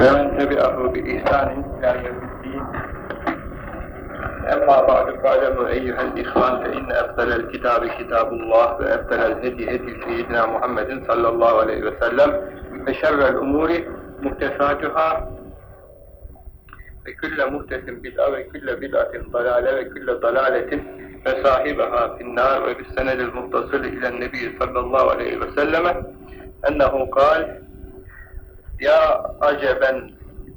ومن تبعه بإحسان إلى يوم الدين أما بعد فاعلموا أيها الإخوان فإن أفضل الكتاب كتاب الله وأفضل الهدي هدي سيدنا محمد صلى الله عليه وسلم وشر الأمور محدثاتها وكل محدث بدعة وكل بدعة ضلالة وكل ضلالة فصاحبها في النار وبالسند المتصل إلى النبي صلى الله عليه وسلم أنه قال ya aceben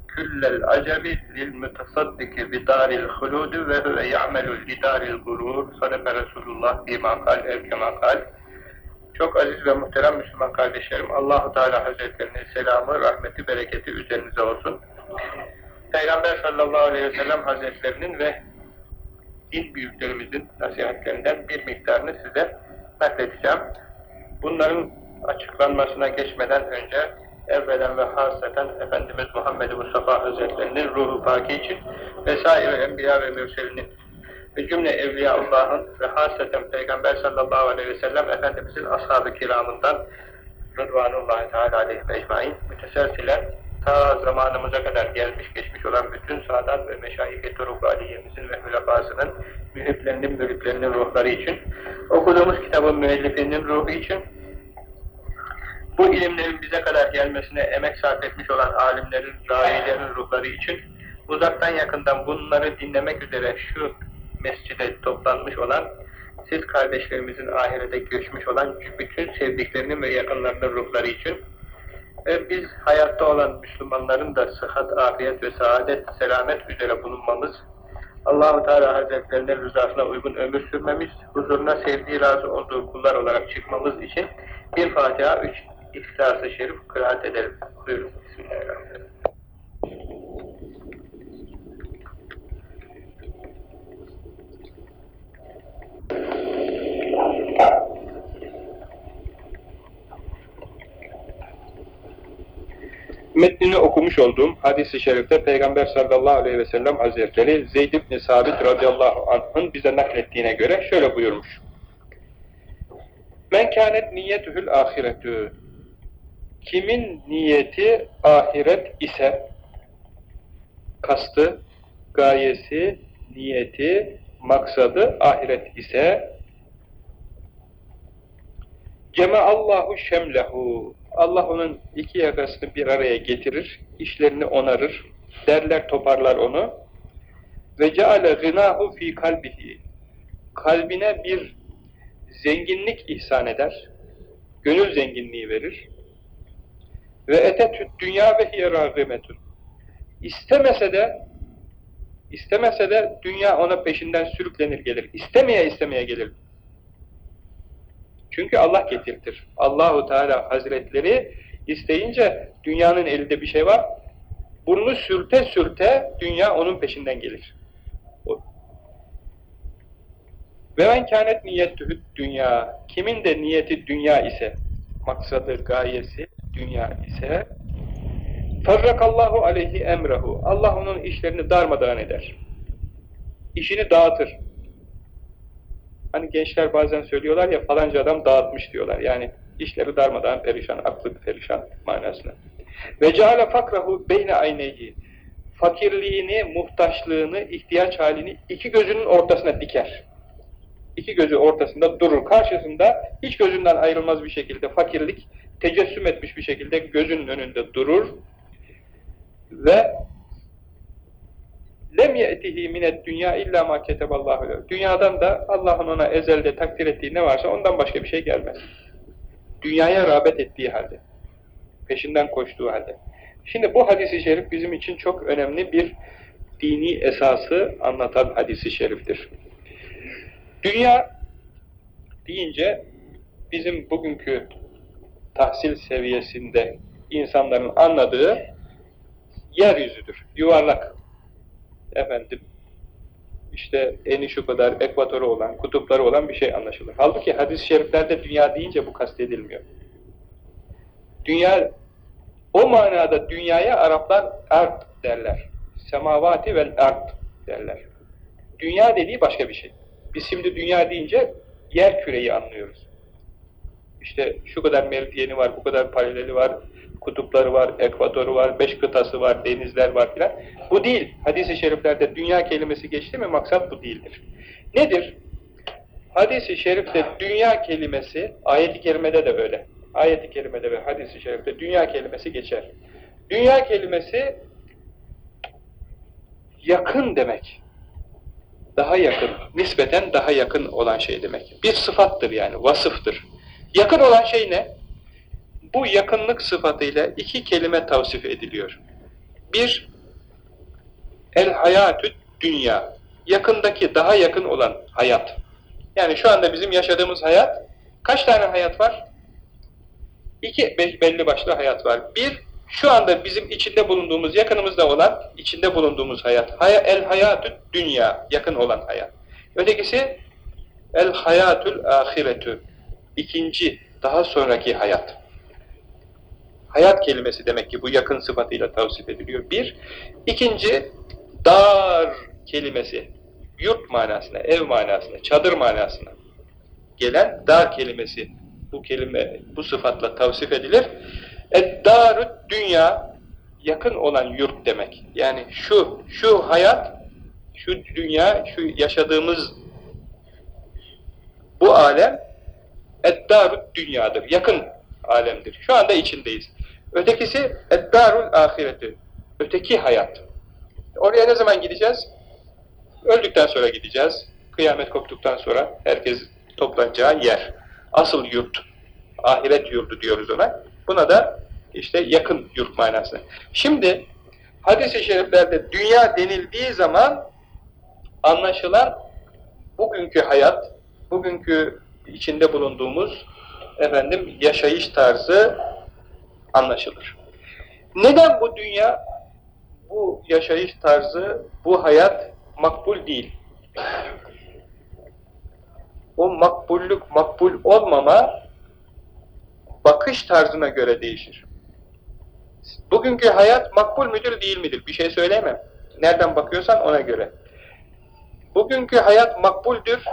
küllel acebi lil mütesaddiki bidaril huludu ve huve ya'melul lidaril gurur. Sadaka Resulullah imakal erkemakal. Çok aziz ve muhterem Müslüman kardeşlerim, Allahu Teala Hazretlerinin selamı, rahmeti, bereketi üzerinize olsun. Peygamber sallallahu aleyhi ve sellem Hazretlerinin ve din büyüklerimizin nasihatlerinden bir miktarını size nakledeceğim. Bunların açıklanmasına geçmeden önce evvelen ve hasreten Efendimiz Muhammed Mustafa Hazretlerinin ruhu paki için vesaire enbiya ve mürselinin ve cümle Evliyaullah'ın ve hasreten Peygamber sallallahu aleyhi ve sellem Efendimizin ashab-ı kiramından Rıdvanullahi Teala aleyhi ecmain müteselsilen ta zamanımıza kadar gelmiş geçmiş olan bütün saadat ve meşayih-i turuk aliyemizin ve hülefasının mühiplerinin, mühiplerinin ruhları için okuduğumuz kitabın müellifinin ruhu için bu ilimlerin bize kadar gelmesine emek sarf etmiş olan alimlerin, dailerin ruhları için uzaktan yakından bunları dinlemek üzere şu mescide toplanmış olan siz kardeşlerimizin ahirete göçmüş olan bütün sevdiklerinin ve yakınlarının ruhları için ve biz hayatta olan Müslümanların da sıhhat, afiyet ve saadet, selamet üzere bulunmamız, Allahu Teala Hazretlerinin rızasına uygun ömür sürmemiz, huzuruna sevdiği, razı olduğu kullar olarak çıkmamız için bir Fatiha, üç İhlas-ı Şerif kıraat edelim. Buyurun. Bismillahirrahmanirrahim. Metnini okumuş olduğum hadis-i şerifte Peygamber sallallahu aleyhi ve sellem hazretleri Zeyd ibn Sabit radıyallahu anh'ın bize naklettiğine göre şöyle buyurmuş. Men kânet niyetühül ahiretü Kimin niyeti ahiret ise kastı, gayesi, niyeti, maksadı ahiret ise Allahu şemlehu. Allah onun iki yakasını bir araya getirir, işlerini onarır, derler toparlar onu. Ve ceale gınahu fi kalbihi. Kalbine bir zenginlik ihsan eder, gönül zenginliği verir ve etetü dünya ve hiye râgımetun istemese de istemese de dünya ona peşinden sürüklenir gelir. İstemeye istemeye gelir. Çünkü Allah getirtir. Allahu Teala Hazretleri isteyince dünyanın elinde bir şey var. Burnu sürte sürte dünya onun peşinden gelir. Ve men kânet niyettühü dünya. Kimin de niyeti dünya ise, maksadı, gayesi dünya ise Ferrakallahu aleyhi emrehu. Allah onun işlerini darmadağın eder. İşini dağıtır. Hani gençler bazen söylüyorlar ya falanca adam dağıtmış diyorlar. Yani işleri darmadan perişan, aklı perişan manasına. Ve ceale fakrahu beyne ayneyhi. Fakirliğini, muhtaçlığını, ihtiyaç halini iki gözünün ortasına diker. İki gözü ortasında durur. Karşısında hiç gözünden ayrılmaz bir şekilde fakirlik tecessüm etmiş bir şekilde gözünün önünde durur ve lem ye'tihi minet dünya illa ma keteballahu. Dünyadan da Allah'ın ona ezelde takdir ettiği ne varsa ondan başka bir şey gelmez. Dünyaya rağbet ettiği halde. Peşinden koştuğu halde. Şimdi bu hadisi şerif bizim için çok önemli bir dini esası anlatan hadisi şeriftir. Dünya deyince bizim bugünkü tahsil seviyesinde insanların anladığı yeryüzüdür, yuvarlak. Efendim, işte eni şu kadar ekvatoru olan, kutupları olan bir şey anlaşılır. Halbuki hadis-i şeriflerde dünya deyince bu kastedilmiyor. Dünya, o manada dünyaya Araplar art derler. Semavati vel art derler. Dünya dediği başka bir şey. Biz şimdi dünya deyince yer küreyi anlıyoruz. İşte şu kadar meridyeni var, bu kadar paraleli var, kutupları var, ekvatoru var, beş kıtası var, denizler var filan. Bu değil. Hadis-i şeriflerde dünya kelimesi geçti mi maksat bu değildir. Nedir? Hadis-i şerifte dünya kelimesi, ayet-i kerimede de böyle. Ayet-i kerimede ve hadis-i şerifte dünya kelimesi geçer. Dünya kelimesi yakın demek. Daha yakın, nispeten daha yakın olan şey demek. Bir sıfattır yani, vasıftır. Yakın olan şey ne? Bu yakınlık sıfatıyla iki kelime tavsif ediliyor. Bir, el hayatü dünya. Yakındaki, daha yakın olan hayat. Yani şu anda bizim yaşadığımız hayat, kaç tane hayat var? İki belli başlı hayat var. Bir, şu anda bizim içinde bulunduğumuz, yakınımızda olan, içinde bulunduğumuz hayat. Hay el hayatü dünya, yakın olan hayat. Ötekisi, el hayatül ahiretü. İkinci, daha sonraki hayat. Hayat kelimesi demek ki bu yakın sıfatıyla tavsif ediliyor. Bir. İkinci, dar kelimesi. Yurt manasına, ev manasına, çadır manasına gelen dar kelimesi bu kelime bu sıfatla tavsif edilir. Eddarut dünya yakın olan yurt demek. Yani şu şu hayat, şu dünya, şu yaşadığımız bu alem eddarut dünyadır. Yakın alemdir. Şu anda içindeyiz. Ötekisi eddarul ahireti. Öteki hayat. Oraya ne zaman gideceğiz? Öldükten sonra gideceğiz. Kıyamet koptuktan sonra herkes toplanacağı yer. Asıl yurt. Ahiret yurdu diyoruz ona. Buna da işte yakın yurt manası. Şimdi hadis-i şeriflerde dünya denildiği zaman anlaşılan bugünkü hayat, bugünkü içinde bulunduğumuz efendim yaşayış tarzı anlaşılır. Neden bu dünya, bu yaşayış tarzı, bu hayat makbul değil? O makbullük, makbul olmama bakış tarzına göre değişir. Bugünkü hayat makbul müdür değil midir? Bir şey söyleyemem. Nereden bakıyorsan ona göre. Bugünkü hayat makbuldür.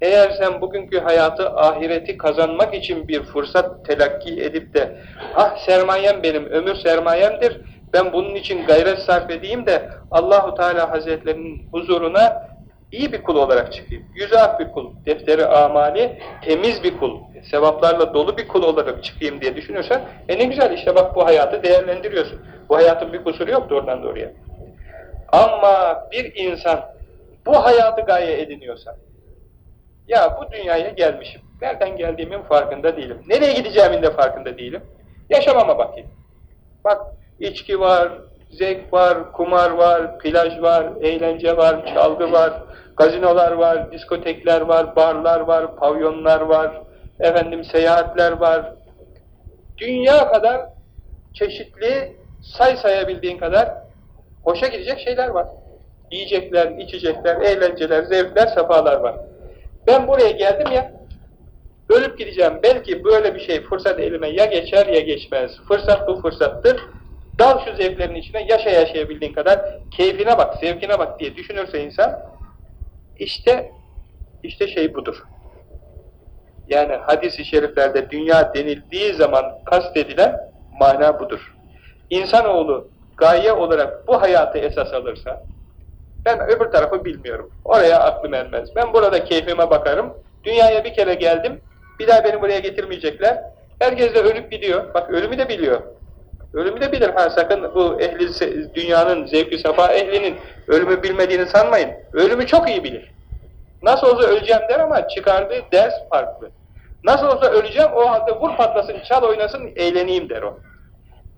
Eğer sen bugünkü hayatı, ahireti kazanmak için bir fırsat telakki edip de ah sermayem benim, ömür sermayemdir, ben bunun için gayret sarf edeyim de Allahu Teala Hazretlerinin huzuruna iyi bir kul olarak çıkayım. Yüzü ak bir kul, defteri amali temiz bir kul, sevaplarla dolu bir kul olarak çıkayım diye düşünürsen e ne güzel işte bak bu hayatı değerlendiriyorsun. Bu hayatın bir kusuru yok doğrudan doğruya. Ama bir insan bu hayatı gaye ediniyorsa ya bu dünyaya gelmişim. Nereden geldiğimin farkında değilim. Nereye gideceğimin de farkında değilim. Yaşamama bakayım. Bak içki var, zevk var, kumar var, plaj var, eğlence var, çalgı var, gazinolar var, diskotekler var, barlar var, pavyonlar var, efendim seyahatler var. Dünya kadar çeşitli say sayabildiğin kadar hoşa gidecek şeyler var. Yiyecekler, içecekler, eğlenceler, zevkler, sefalar var. Ben buraya geldim ya, ölüp gideceğim. Belki böyle bir şey fırsat elime ya geçer ya geçmez. Fırsat bu fırsattır. Dal şu zevklerin içine, yaşa yaşayabildiğin kadar keyfine bak, zevkine bak diye düşünürse insan, işte, işte şey budur. Yani hadis-i şeriflerde dünya denildiği zaman kastedilen mana budur. İnsanoğlu gaye olarak bu hayatı esas alırsa, ben öbür tarafı bilmiyorum. Oraya aklım ermez. Ben burada keyfime bakarım. Dünyaya bir kere geldim. Bir daha beni buraya getirmeyecekler. Herkes de ölüp gidiyor. Bak ölümü de biliyor. Ölümü de bilir. Ha sakın bu ehli dünyanın zevki safa ehlinin ölümü bilmediğini sanmayın. Ölümü çok iyi bilir. Nasıl olsa öleceğim der ama çıkardığı ders farklı. Nasıl olsa öleceğim o halde vur patlasın, çal oynasın, eğleneyim der o.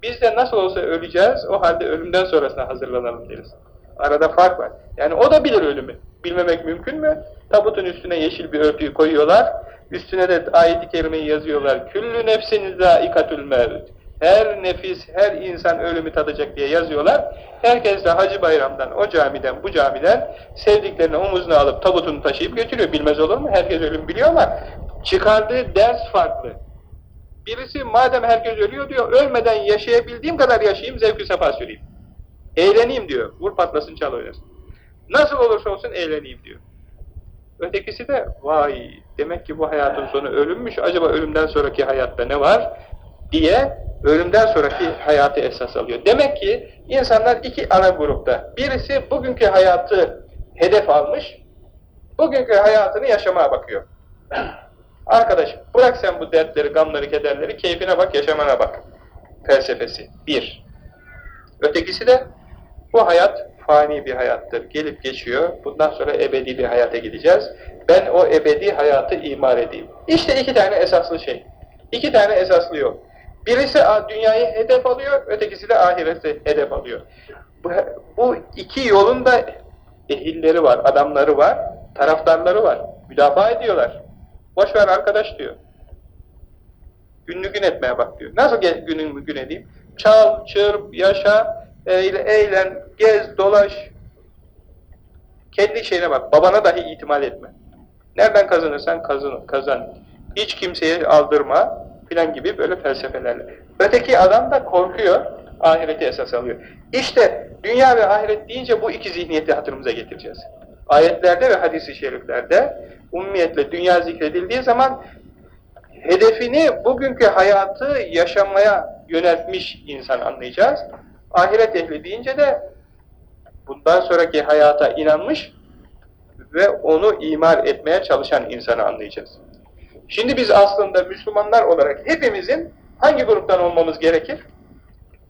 Biz de nasıl olsa öleceğiz, o halde ölümden sonrasına hazırlanalım deriz. Arada fark var. Yani o da bilir ölümü. Bilmemek mümkün mü? Tabutun üstüne yeşil bir örtüyü koyuyorlar. Üstüne de ayet-i kerimeyi yazıyorlar. Küllü nefsin zâikatül mevt. Her nefis, her insan ölümü tadacak diye yazıyorlar. Herkes de Hacı Bayram'dan, o camiden, bu camiden sevdiklerini omuzuna alıp tabutunu taşıyıp götürüyor. Bilmez olur mu? Herkes ölüm biliyor ama çıkardığı ders farklı. Birisi madem herkes ölüyor diyor, ölmeden yaşayabildiğim kadar yaşayayım, zevk-i sefa süreyim. Eğleneyim diyor. Vur patlasın çal oynasın. Nasıl olursa olsun eğleneyim diyor. Ötekisi de vay demek ki bu hayatın sonu ölümmüş. Acaba ölümden sonraki hayatta ne var? diye ölümden sonraki hayatı esas alıyor. Demek ki insanlar iki ana grupta. Birisi bugünkü hayatı hedef almış, bugünkü hayatını yaşamaya bakıyor. Arkadaş bırak sen bu dertleri, gamları, kederleri, keyfine bak, yaşamana bak. Felsefesi. Bir. Ötekisi de bu hayat fani bir hayattır. Gelip geçiyor. Bundan sonra ebedi bir hayata gideceğiz. Ben o ebedi hayatı imar edeyim. İşte iki tane esaslı şey. İki tane esaslı yol. Birisi dünyayı hedef alıyor, ötekisi de ahireti hedef alıyor. Bu, iki yolun da ehilleri var, adamları var, taraftarları var. Müdafaa ediyorlar. Boş ver arkadaş diyor. Gününü gün etmeye bak diyor. Nasıl gününü gün edeyim? Çal, çırp, yaşa, eğlen, gez, dolaş. Kendi şeyine bak. Babana dahi itimat etme. Nereden kazanırsan kazan. kazan. Hiç kimseye aldırma filan gibi böyle felsefelerle. Öteki adam da korkuyor, ahireti esas alıyor. İşte dünya ve ahiret deyince bu iki zihniyeti hatırımıza getireceğiz. Ayetlerde ve hadis-i şeriflerde ummiyetle dünya zikredildiği zaman hedefini bugünkü hayatı yaşamaya yöneltmiş insan anlayacağız. Ahiret ehli deyince de bundan sonraki hayata inanmış ve onu imar etmeye çalışan insanı anlayacağız. Şimdi biz aslında Müslümanlar olarak hepimizin hangi gruptan olmamız gerekir?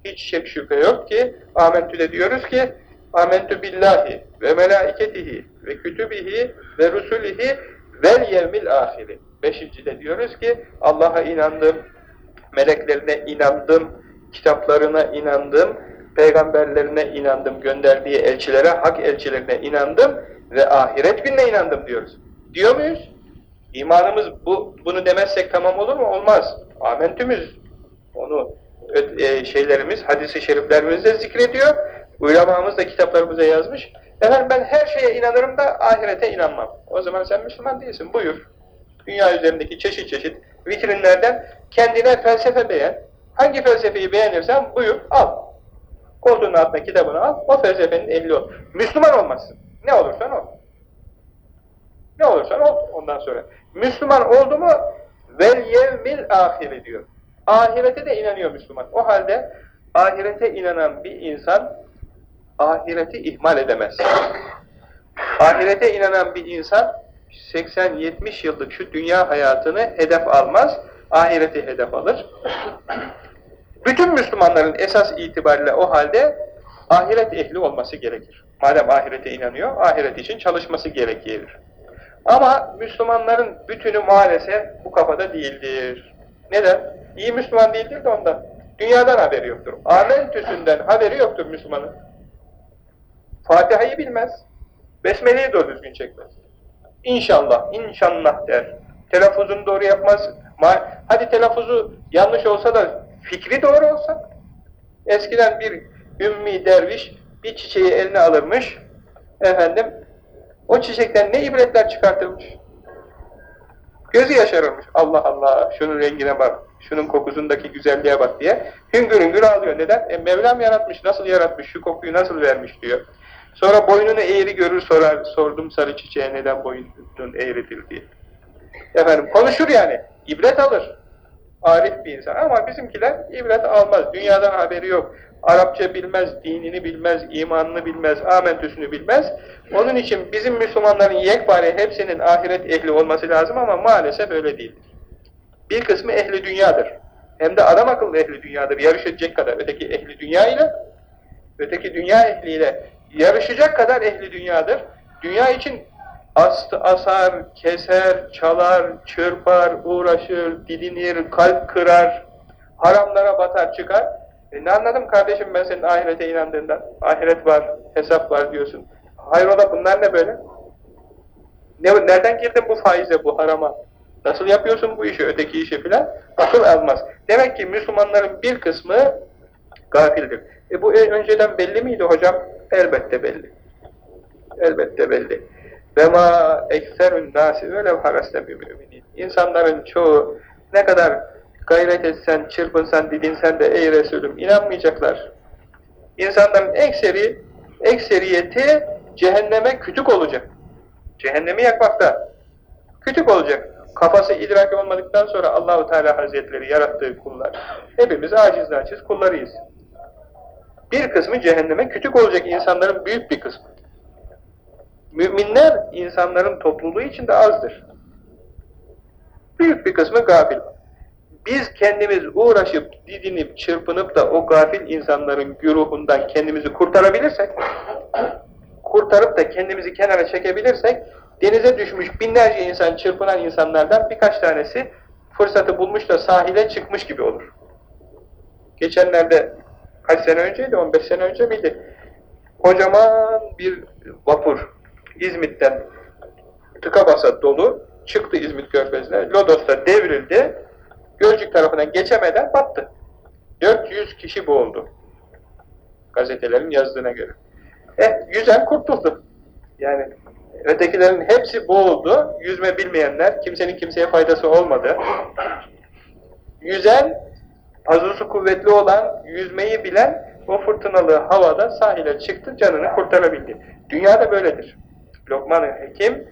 Hiç şek şüphe yok ki Amentü'de diyoruz ki Amentü billahi ve melaiketihi ve kütübihi ve rusulihi vel yevmil ahiri. Beşincide diyoruz ki Allah'a inandım, meleklerine inandım, kitaplarına inandım, peygamberlerine inandım, gönderdiği elçilere, hak elçilerine inandım ve ahiret gününe inandım diyoruz. Diyor muyuz? İmanımız bu, bunu demezsek tamam olur mu? Olmaz. Amentümüz onu e, şeylerimiz, hadisi şeriflerimizde zikrediyor. Ulemamız da kitaplarımıza yazmış. Efendim ben her şeye inanırım da ahirete inanmam. O zaman sen Müslüman değilsin. Buyur. Dünya üzerindeki çeşit çeşit vitrinlerden kendine felsefe beğen. Hangi felsefeyi beğenirsen buyur al. Koltuğun altına kitabını al. O felsefenin ehli ol. Müslüman olmazsın. Ne olursan ol. Ne olursan ol ondan sonra. Müslüman oldu mu vel yevmil ahire diyor. Ahirete de inanıyor Müslüman. O halde ahirete inanan bir insan ahireti ihmal edemez. Ahirete inanan bir insan 80-70 yıllık şu dünya hayatını hedef almaz, ahireti hedef alır. Bütün Müslümanların esas itibariyle o halde ahiret ehli olması gerekir. Madem ahirete inanıyor, ahiret için çalışması gerekir. Ama Müslümanların bütünü maalesef bu kafada değildir. Neden? İyi Müslüman değildir de ondan. Dünyadan haberi yoktur. Amentüsünden haberi yoktur Müslümanın. Fatiha'yı bilmez. Besmele'yi doğru düzgün çekmez. İnşallah, inşallah der. Telaffuzunu doğru yapmaz. Hadi telaffuzu yanlış olsa da fikri doğru olsa. Eskiden bir ümmi derviş bir çiçeği eline alırmış. Efendim o çiçekten ne ibretler çıkartılmış. Gözü yaşarılmış. Allah Allah şunun rengine bak, şunun kokusundaki güzelliğe bak diye. Hüngür hüngür ağlıyor. Neden? E Mevlam yaratmış, nasıl yaratmış, şu kokuyu nasıl vermiş diyor. Sonra boynunu eğri görür sorar, sordum sarı çiçeğe neden boynun eğridir diye. Efendim konuşur yani, ibret alır. Arif bir insan ama bizimkiler ibret almaz, dünyadan haberi yok. Arapça bilmez, dinini bilmez, imanını bilmez, amentüsünü bilmez. Onun için bizim Müslümanların yekpare hepsinin ahiret ehli olması lazım ama maalesef öyle değildir. Bir kısmı ehli dünyadır. Hem de adam akıllı ehli dünyadır. Yarış edecek kadar öteki ehli dünya ile öteki dünya ehliyle yarışacak kadar ehli dünyadır. Dünya için astı, asar, keser, çalar, çırpar, uğraşır, dilinir, kalp kırar, haramlara batar çıkar. E ne anladım kardeşim ben senin ahirete inandığından? Ahiret var, hesap var diyorsun. Hayrola bunlar ne böyle? Ne, nereden girdin bu faize, bu harama? Nasıl yapıyorsun bu işi, öteki işi filan? Akıl almaz. Demek ki Müslümanların bir kısmı gafildir. E bu önceden belli miydi hocam? Elbette belli. Elbette belli. Ve ma ekserün nasi velev müminin. İnsanların çoğu ne kadar gayret etsen, çırpınsan, didinsen de ey Resulüm inanmayacaklar. İnsanların ekseri, ekseriyeti cehenneme kütük olacak. Cehennemi yakmakta. Kütük olacak. kafası idrak olmadıktan sonra Allahu Teala Hazretleri yarattığı kullar. Hepimiz aciz naçiz kullarıyız. Bir kısmı cehenneme kütük olacak insanların büyük bir kısmı. Müminler insanların topluluğu içinde azdır. Büyük bir kısmı gafil. Biz kendimiz uğraşıp, didinip, çırpınıp da o gafil insanların güruhundan kendimizi kurtarabilirsek, kurtarıp da kendimizi kenara çekebilirsek, denize düşmüş binlerce insan, çırpınan insanlardan birkaç tanesi fırsatı bulmuş da sahile çıkmış gibi olur. Geçenlerde, kaç sene önceydi, 15 sene önce miydi? Kocaman bir vapur, İzmit'ten tıka basa dolu, çıktı İzmit Körfezi'ne, Lodos'ta devrildi, Gölcük tarafından geçemeden battı. 400 kişi boğuldu. Gazetelerin yazdığına göre. Eh, yüzen kurtuldu. Yani ötekilerin hepsi boğuldu. Yüzme bilmeyenler, kimsenin kimseye faydası olmadı. Yüzen, pazusu kuvvetli olan, yüzmeyi bilen o fırtınalı havada sahile çıktı, canını kurtarabildi. Dünyada böyledir. Lokman-ı Hekim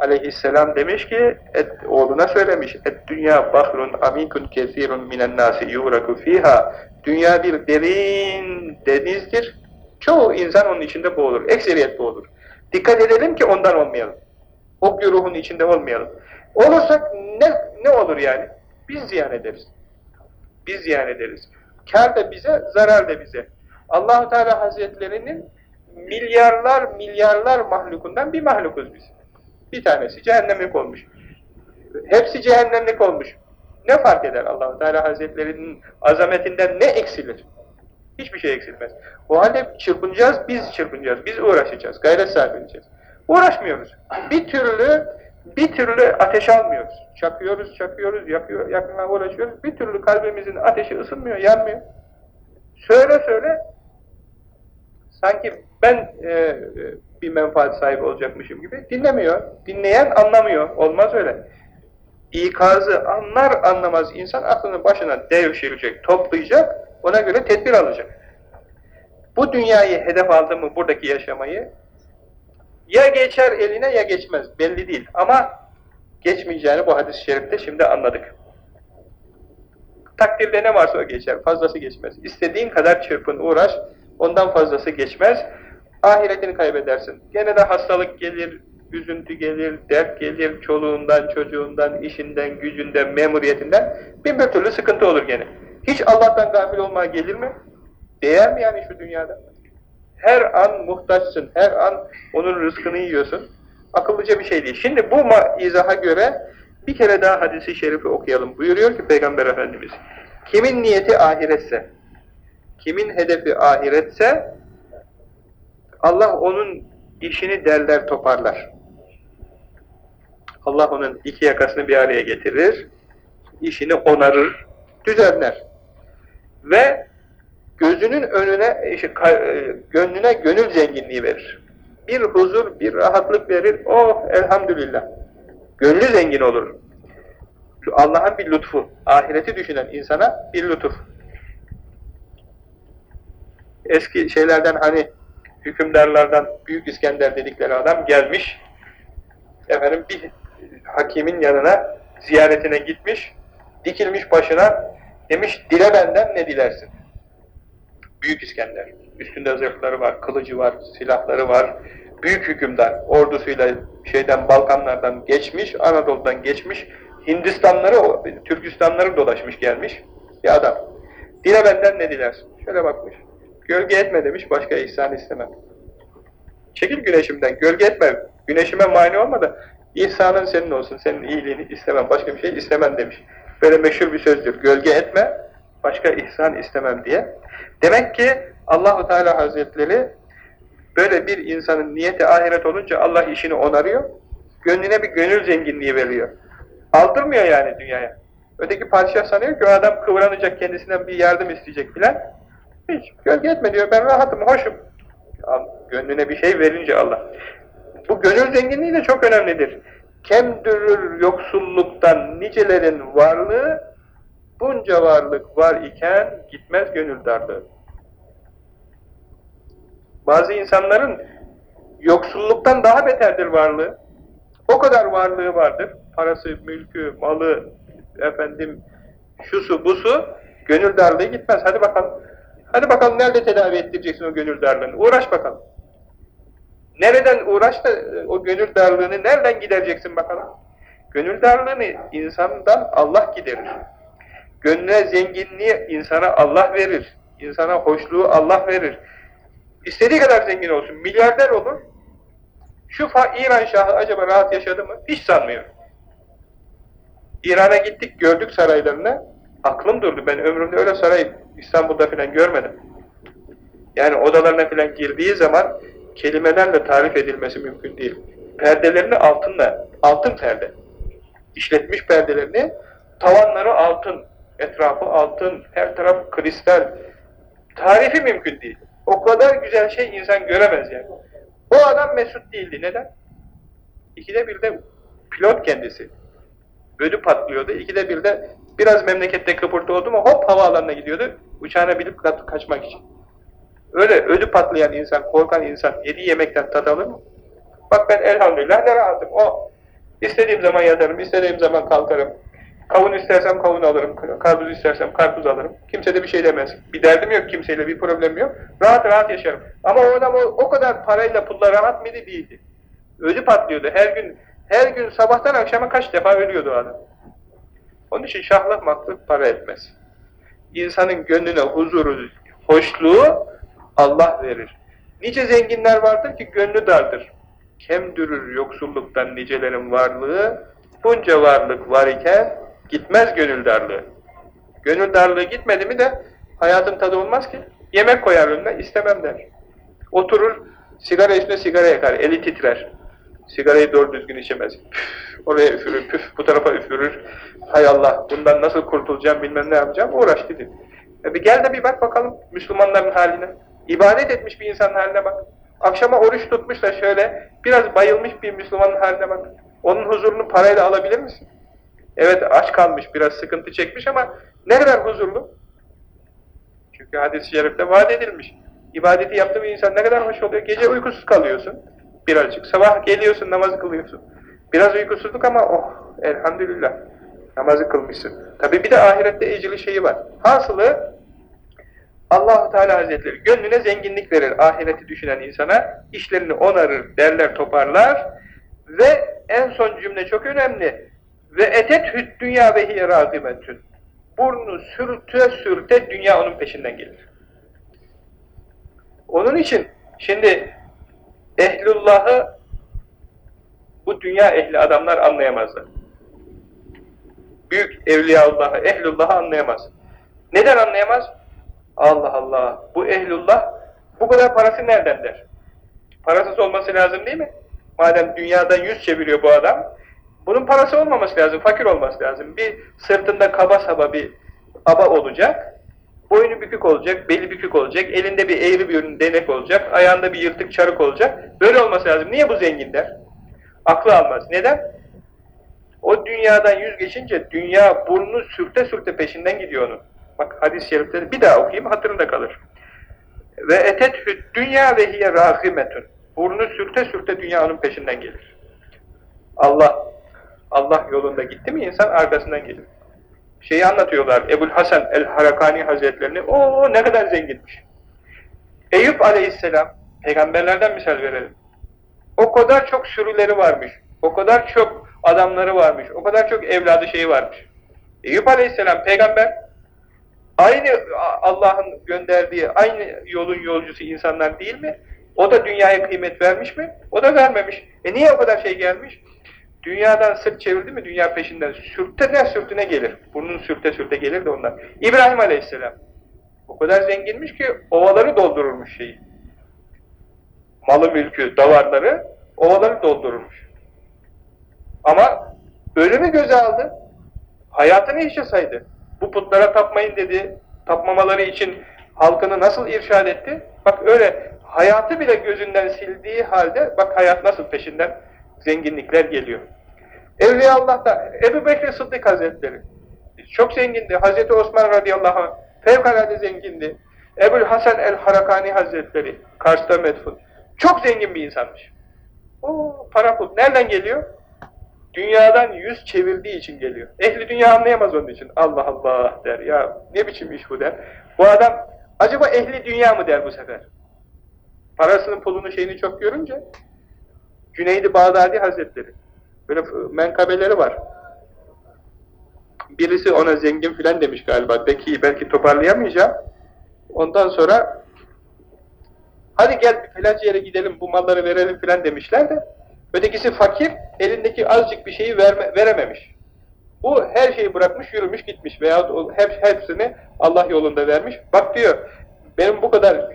aleyhisselam demiş ki, et, oğluna söylemiş, et dünya bahrun amikun kesirun minen nasi yuvraku fiha. Dünya bir derin denizdir. Çoğu insan onun içinde boğulur. Ekseriyet boğulur. Dikkat edelim ki ondan olmayalım. O güruhun içinde olmayalım. Olursak ne, ne olur yani? Biz ziyan ederiz. Biz ziyan ederiz. Kar da bize, zarar da bize. Allahu Teala Hazretlerinin milyarlar milyarlar mahlukundan bir mahlukuz biz. Bir tanesi cehennemlik olmuş. Hepsi cehennemlik olmuş. Ne fark eder allah Teala Hazretlerinin azametinden ne eksilir? Hiçbir şey eksilmez. O halde çırpınacağız, biz çırpınacağız, biz uğraşacağız, gayret sarf edeceğiz. Uğraşmıyoruz. Bir türlü bir türlü ateş almıyoruz. Çakıyoruz, çakıyoruz, yakıyor, yakmaya uğraşıyoruz. Bir türlü kalbimizin ateşi ısınmıyor, yanmıyor. Söyle söyle, sanki ben e, bir menfaat sahibi olacakmışım gibi dinlemiyor. Dinleyen anlamıyor. Olmaz öyle. İkazı anlar anlamaz insan aklını başına devşirecek, toplayacak, ona göre tedbir alacak. Bu dünyayı hedef aldı mı buradaki yaşamayı ya geçer eline ya geçmez. Belli değil. Ama geçmeyeceğini bu hadis-i şerifte şimdi anladık. Takdirde ne varsa o geçer. Fazlası geçmez. İstediğin kadar çırpın, uğraş. Ondan fazlası geçmez. Ahiretini kaybedersin. Gene de hastalık gelir, üzüntü gelir, dert gelir, çoluğundan, çocuğundan, işinden, gücünden, memuriyetinden bin bir türlü sıkıntı olur gene. Hiç Allah'tan gafil olmaya gelir mi? Değer mi yani şu dünyada? Her an muhtaçsın, her an onun rızkını yiyorsun. Akıllıca bir şey değil. Şimdi bu izaha göre bir kere daha hadisi şerifi okuyalım. Buyuruyor ki Peygamber Efendimiz, kimin niyeti ahiretse, kimin hedefi ahiretse, Allah onun işini derler toparlar. Allah onun iki yakasını bir araya getirir, işini onarır, düzenler. Ve gözünün önüne, e, gönlüne gönül zenginliği verir. Bir huzur, bir rahatlık verir. Oh elhamdülillah. Gönlü zengin olur. Allah'ın bir lütfu. Ahireti düşünen insana bir lütuf. Eski şeylerden hani hükümdarlardan Büyük İskender dedikleri adam gelmiş. Efendim bir hakimin yanına ziyaretine gitmiş. Dikilmiş başına demiş dile benden ne dilersin? Büyük İskender. Üstünde zırhları var, kılıcı var, silahları var. Büyük hükümdar ordusuyla şeyden Balkanlardan geçmiş, Anadolu'dan geçmiş, Hindistanları, Türkistanları dolaşmış gelmiş bir adam. Dile benden ne dilersin? Şöyle bakmış. Gölge etme demiş, başka ihsan istemem. Çekil güneşimden, gölge etme, güneşime mani olma da ihsanın senin olsun, senin iyiliğini istemem, başka bir şey istemem demiş. Böyle meşhur bir sözdür, gölge etme, başka ihsan istemem diye. Demek ki Allahu Teala Hazretleri böyle bir insanın niyeti ahiret olunca Allah işini onarıyor, gönlüne bir gönül zenginliği veriyor. Aldırmıyor yani dünyaya. Öteki padişah sanıyor ki o adam kıvranacak, kendisinden bir yardım isteyecek filan. Hiç, gölge etme diyor, ben rahatım, hoşum. Gönlüne bir şey verince Allah. Bu gönül zenginliği de çok önemlidir. Kemdürür yoksulluktan nicelerin varlığı, bunca varlık var iken gitmez gönül darlığı. Bazı insanların yoksulluktan daha beterdir varlığı. O kadar varlığı vardır. parası, mülkü, malı, efendim, şusu, busu, gönül darlığı gitmez. Hadi bakalım. Hadi bakalım nerede tedavi ettireceksin o gönül darlığını? Uğraş bakalım. Nereden uğraş da e, o gönül darlığını nereden gidereceksin bakalım? Gönül darlığını insandan Allah giderir. Gönlüne zenginliği insana Allah verir. İnsana hoşluğu Allah verir. İstediği kadar zengin olsun, milyarder olur. Şu İran Şahı acaba rahat yaşadı mı? Hiç sanmıyorum. İran'a gittik, gördük saraylarını. Aklım durdu. Ben ömrümde öyle saray İstanbul'da falan görmedim. Yani odalarına falan girdiği zaman kelimelerle tarif edilmesi mümkün değil. Perdelerini altınla, altın perde. İşletmiş perdelerini, tavanları altın, etrafı altın, her taraf kristal. Tarifi mümkün değil. O kadar güzel şey insan göremez yani. O adam mesut değildi. Neden? İkide bir de pilot kendisi. Ödü patlıyordu. İkide bir de biraz memlekette kıpırtı oldu mu hop havaalanına gidiyordu. Uçağına binip ka kaçmak için. Öyle ödü patlayan insan, korkan insan yediği yemekten tat alır mı? Bak ben elhamdülillah ne rahatım. O istediğim zaman yatarım, istediğim zaman kalkarım. Kavun istersem kavun alırım, karpuz istersem karpuz alırım. Kimse de bir şey demez. Bir derdim yok kimseyle, bir problemim yok. Rahat rahat yaşarım. Ama o adam o, o kadar parayla, pulla rahat mıydı? Değildi. Ödü patlıyordu. Her gün her gün sabahtan akşama kaç defa ölüyordu adam. Onun için şahlık maklık para etmez. İnsanın gönlüne huzuru, hoşluğu Allah verir. Nice zenginler vardır ki gönlü dardır. Kemdürür yoksulluktan nicelerin varlığı, bunca varlık var iken gitmez gönül darlığı. Gönül darlığı gitmedi mi de hayatın tadı olmaz ki. Yemek koyar önüne istemem der. Oturur, sigara üstüne sigara yakar, eli titrer. Sigarayı doğru düzgün içemez. Püf, oraya üfürür, püf, bu tarafa üfürür. Hay Allah, bundan nasıl kurtulacağım, bilmem ne yapacağım, uğraş dedi. E bir gel de bir bak bakalım Müslümanların haline. İbadet etmiş bir insanın haline bak. Akşama oruç tutmuş da şöyle, biraz bayılmış bir Müslümanın haline bak. Onun huzurunu parayla alabilir misin? Evet aç kalmış, biraz sıkıntı çekmiş ama ne kadar huzurlu? Çünkü hadis-i şerifte vaat edilmiş. İbadeti yaptığı bir insan ne kadar hoş oluyor. Gece uykusuz kalıyorsun birazcık. Sabah geliyorsun namazı kılıyorsun. Biraz uykusuzluk ama oh elhamdülillah namazı kılmışsın. Tabi bir de ahirette ecili şeyi var. Hasılı allah Teala Hazretleri gönlüne zenginlik verir ahireti düşünen insana. işlerini onarır, derler, toparlar ve en son cümle çok önemli. Ve etet hüt dünya ve hiye razimetün. Burnu sürte sürte dünya onun peşinden gelir. Onun için şimdi ehlullahı bu dünya ehli adamlar anlayamazlar. Büyük evliyaullahı, ehlullahı anlayamaz. Neden anlayamaz? Allah Allah, bu ehlullah bu kadar parası nereden der? Parasız olması lazım değil mi? Madem dünyadan yüz çeviriyor bu adam, bunun parası olmaması lazım, fakir olması lazım. Bir sırtında kaba saba bir aba olacak, boynu bükük olacak, beli bükük olacak, elinde bir eğri bir ürün denek olacak, ayağında bir yırtık çarık olacak. Böyle olması lazım. Niye bu zengin der? Aklı almaz. Neden? O dünyadan yüz geçince dünya burnunu sürte sürte peşinden gidiyor onun. Bak hadis-i şerifleri bir daha okuyayım hatırında kalır. Ve etethü dünya ve hiye rahimetun. Burnu sürte sürte dünya onun peşinden gelir. Allah Allah yolunda gitti mi insan arkasından gelir şeyi anlatıyorlar. Ebul Hasan el-Harakani Hazretlerini. O ne kadar zenginmiş. Eyüp aleyhisselam, peygamberlerden misal verelim. O kadar çok sürüleri varmış. O kadar çok adamları varmış. O kadar çok evladı şeyi varmış. Eyüp aleyhisselam peygamber. Aynı Allah'ın gönderdiği, aynı yolun yolcusu insanlar değil mi? O da dünyaya kıymet vermiş mi? O da vermemiş. E niye o kadar şey gelmiş? Dünyadan sırt çevirdi mi dünya peşinden sürtene sürtüne gelir. Burnun sürte sürte gelir de ondan. İbrahim Aleyhisselam o kadar zenginmiş ki ovaları doldururmuş şeyi. Malı mülkü, davarları ovaları doldururmuş. Ama ölümü göze aldı. Hayatını yaşasaydı. Bu putlara tapmayın dedi. Tapmamaları için halkını nasıl irşad etti? Bak öyle hayatı bile gözünden sildiği halde bak hayat nasıl peşinden zenginlikler geliyor. Evliya Allah da Ebu Bekir Sıddık Hazretleri çok zengindi. Hazreti Osman radıyallahu anh fevkalade zengindi. Ebul Hasan el-Harakani Hazretleri Kars'ta metfun. Çok zengin bir insanmış. O para pul. Nereden geliyor? Dünyadan yüz çevirdiği için geliyor. Ehli dünya anlayamaz onun için. Allah Allah der. Ya ne biçim iş bu der. Bu adam acaba ehli dünya mı der bu sefer? Parasının pulunu şeyini çok görünce Cüneydi Bağdadi Hazretleri böyle menkabeleri var. Birisi ona zengin filan demiş galiba. Belki belki toparlayamayacağım. Ondan sonra hadi gel filanca yere gidelim bu malları verelim filan demişler de ötekisi fakir elindeki azıcık bir şeyi verme, verememiş. Bu her şeyi bırakmış yürümüş gitmiş veya hep, hepsini Allah yolunda vermiş. Bak diyor benim bu kadar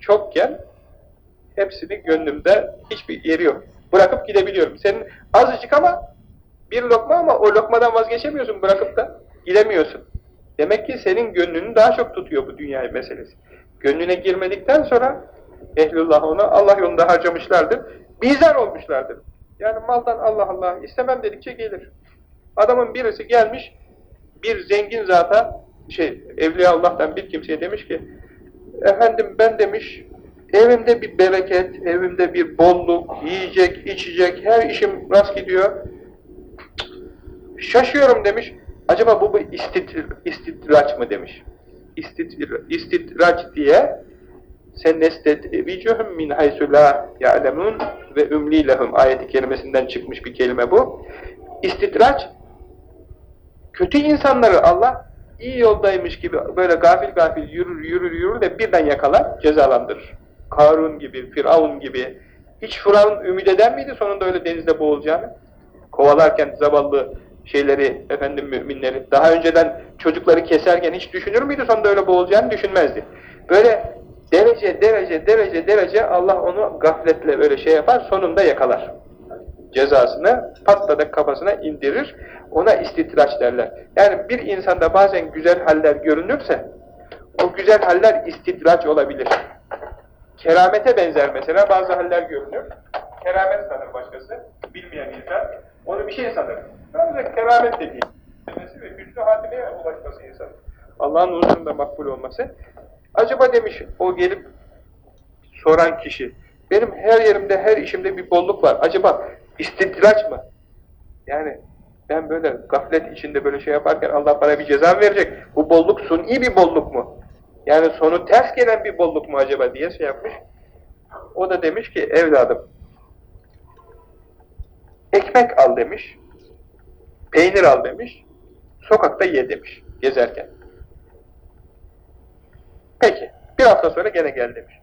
çokken hepsini gönlümde hiçbir yeri yok. Bırakıp gidebiliyorum. Senin azıcık ama bir lokma ama o lokmadan vazgeçemiyorsun bırakıp da gidemiyorsun. Demek ki senin gönlünü daha çok tutuyor bu dünya meselesi. Gönlüne girmedikten sonra ehlullah onu Allah yolunda harcamışlardır. Bizar olmuşlardır. Yani maldan Allah Allah istemem dedikçe gelir. Adamın birisi gelmiş bir zengin zata şey Evliya Allah'tan bir kimseye demiş ki efendim ben demiş evimde bir bereket, evimde bir bolluk, yiyecek, içecek, her işim rast gidiyor. Şaşıyorum demiş. Acaba bu bir istitr istidraç mı demiş. İstitr istidraç diye sen nestedvicuhum min haysu la ya'lemun ve ümli lehum ayeti kelimesinden çıkmış bir kelime bu. İstidraç kötü insanları Allah iyi yoldaymış gibi böyle gafil gafil yürür yürür yürür de birden yakalar, cezalandırır. Karun gibi, Firavun gibi. Hiç Firavun ümit eder miydi sonunda öyle denizde boğulacağını? Kovalarken zavallı şeyleri, efendim müminleri, daha önceden çocukları keserken hiç düşünür müydü sonunda öyle boğulacağını düşünmezdi. Böyle derece derece derece derece Allah onu gafletle böyle şey yapar, sonunda yakalar. Cezasını patladık kafasına indirir, ona istitraç derler. Yani bir insanda bazen güzel haller görünürse, o güzel haller istidraç olabilir. Keramete benzer mesela bazı haller görünür. Keramet sanır başkası, bilmeyen insan. Onu bir şey sanır. Sadece keramet dediği ve hüsnü hatimeye ulaşması insan. Allah'ın huzurunda makbul olması. Acaba demiş o gelip soran kişi, benim her yerimde, her işimde bir bolluk var. Acaba istidraç mı? Yani ben böyle gaflet içinde böyle şey yaparken Allah bana bir ceza verecek. Bu bolluk suni bir bolluk mu? Yani sonu ters gelen bir bolluk mu acaba diye şey yapmış. O da demiş ki evladım ekmek al demiş, peynir al demiş, sokakta ye demiş gezerken. Peki, bir hafta sonra gene gel demiş.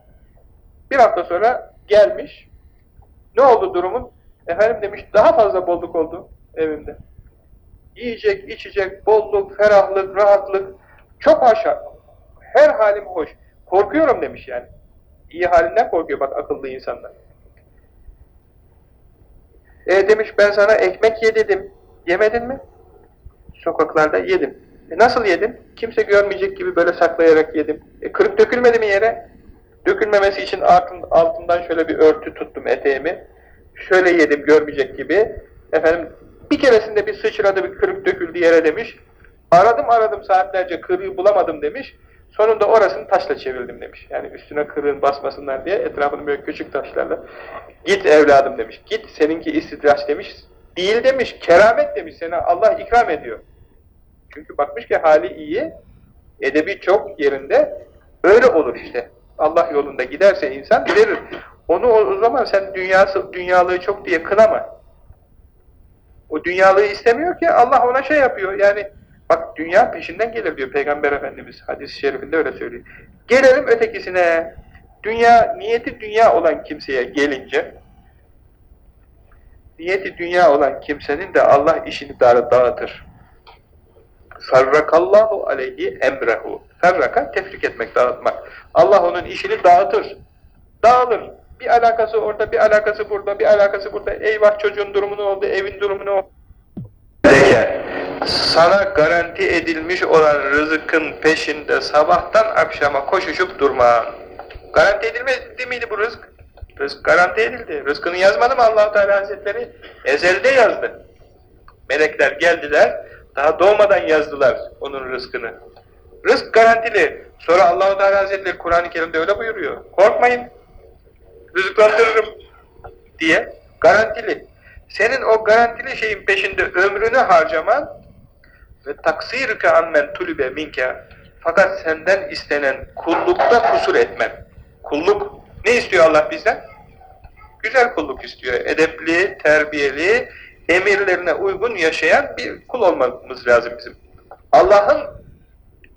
Bir hafta sonra gelmiş, ne oldu durumun? Efendim demiş, daha fazla bolluk oldu evimde. Yiyecek, içecek, bolluk, ferahlık, rahatlık, çok aşağı. Her halim hoş. Korkuyorum demiş yani. İyi halinden korkuyor bak akıllı insanlar. E demiş ben sana ekmek ye dedim. Yemedin mi? Sokaklarda yedim. E nasıl yedin? Kimse görmeyecek gibi böyle saklayarak yedim. E kırık dökülmedi mi yere? Dökülmemesi için altın, altından şöyle bir örtü tuttum eteğimi. Şöyle yedim görmeyecek gibi. Efendim bir keresinde bir sıçradı bir kırık döküldü yere demiş. Aradım aradım saatlerce kırığı bulamadım demiş. Sonunda orasını taşla çevirdim demiş. Yani üstüne kırığın basmasınlar diye etrafını böyle küçük taşlarla. Git evladım demiş. Git seninki istidraç demiş. Değil demiş. Keramet demiş. Sana Allah ikram ediyor. Çünkü bakmış ki hali iyi. Edebi çok yerinde. Öyle olur işte. Allah yolunda giderse insan verir. Onu o zaman sen dünyası, dünyalığı çok diye kınama. O dünyalığı istemiyor ki Allah ona şey yapıyor. Yani Bak dünya peşinden gelir diyor Peygamber Efendimiz hadis-i şerifinde öyle söylüyor. Gelelim ötekisine. Dünya, niyeti dünya olan kimseye gelince niyeti dünya olan kimsenin de Allah işini dağıtır. Sarrakallahu aleyhi emrehu. Ferraka tefrik etmek, dağıtmak. Allah onun işini dağıtır. Dağılır. Bir alakası orada, bir alakası burada, bir alakası burada. Eyvah çocuğun durumu ne oldu, evin durumu ne oldu? Sana garanti edilmiş olan rızkın peşinde sabahtan akşama koşuşup durma. Garanti edilmedi miydi bu rızk? Rızk garanti edildi. Rızkını yazmadı mı allah Teala Hazretleri? Ezelde yazdı. Melekler geldiler, daha doğmadan yazdılar onun rızkını. Rızk garantili. Sonra allah Teala Hazretleri Kur'an-ı Kerim'de öyle buyuruyor. Korkmayın, rızıklandırırım diye garantili. senin o garantili şeyin peşinde ömrünü harcaman ve taksirüke ammen tulübe minke fakat senden istenen kullukta kusur etmen. Kulluk. Ne istiyor Allah bizden? Güzel kulluk istiyor. Edepli, terbiyeli, emirlerine uygun yaşayan bir kul olmamız lazım bizim. Allah'ın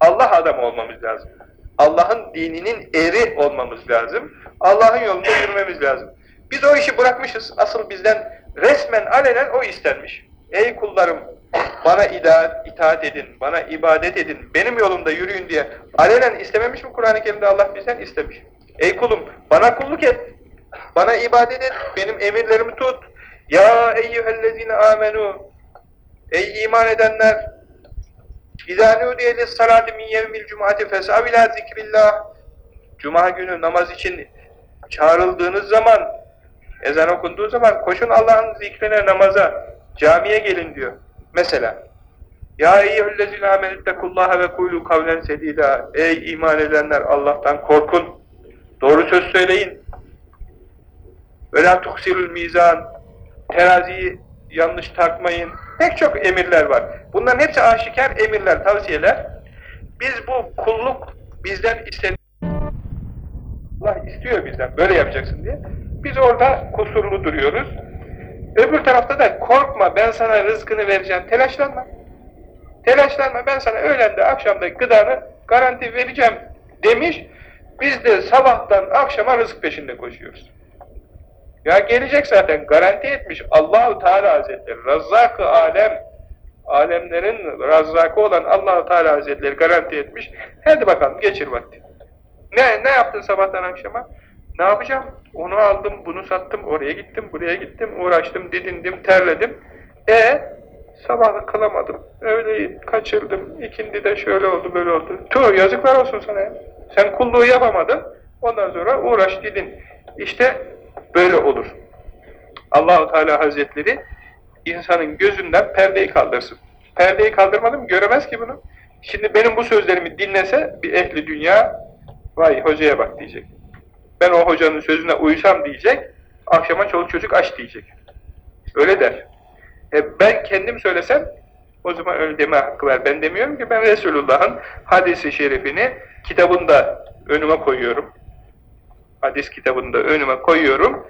Allah adamı olmamız lazım. Allah'ın dininin eri olmamız lazım. Allah'ın yolunda yürümemiz lazım. Biz o işi bırakmışız. Asıl bizden resmen alenen o istenmiş. Ey kullarım bana itaat, itaat edin, bana ibadet edin, benim yolumda yürüyün diye alenen istememiş mi Kur'an-ı Kerim'de Allah bizden istemiş. Ey kulum bana kulluk et, bana ibadet et, benim emirlerimi tut. Ya eyyühellezine amenu Ey iman edenler İzâ nûdiye lissalâti min yevmil cum'ati fesâv ilâ zikrillah Cuma günü namaz için çağrıldığınız zaman ezan okunduğu zaman koşun Allah'ın zikrine namaza camiye gelin diyor. Mesela Ya eyyühellezine amenüttekullaha ve kulu kavlen sedîdâ Ey iman edenler Allah'tan korkun. Doğru söz söyleyin. Ve lâ tuksirul mizan Teraziyi yanlış takmayın. Pek çok emirler var. Bunların hepsi aşikar emirler, tavsiyeler. Biz bu kulluk bizden isteniyor. Allah istiyor bizden böyle yapacaksın diye. Biz orada kusurlu duruyoruz. Öbür tarafta da korkma ben sana rızkını vereceğim. Telaşlanma. Telaşlanma ben sana öğlende akşamda gıdanı garanti vereceğim demiş. Biz de sabahtan akşama rızık peşinde koşuyoruz. Ya gelecek zaten garanti etmiş Allahu Teala Hazretleri Razzak-ı Alem alemlerin Razzakı olan Allahu Teala Hazretleri garanti etmiş. Hadi bakalım geçir vakti. Ne ne yaptın sabahtan akşama? Ne yapacağım? Onu aldım, bunu sattım, oraya gittim, buraya gittim, uğraştım, didindim, terledim. E sabahı kılamadım. Öğleyi kaçırdım. İkindi de şöyle oldu, böyle oldu. Tuh yazıklar olsun sana. Sen kulluğu yapamadın. Ondan sonra uğraş didin. İşte böyle olur. Allahu Teala Hazretleri insanın gözünden perdeyi kaldırsın. Perdeyi kaldırmadım göremez ki bunu. Şimdi benim bu sözlerimi dinlese bir ehli dünya vay hocaya bak diyecek. Ben o hocanın sözüne uysam diyecek. Akşama çoluk çocuk aç diyecek. Öyle der. E ben kendim söylesem o zaman öyle deme hakkı ver. Ben demiyorum ki ben Resulullah'ın hadisi şerifini kitabında önüme koyuyorum. Hadis kitabında önüme koyuyorum.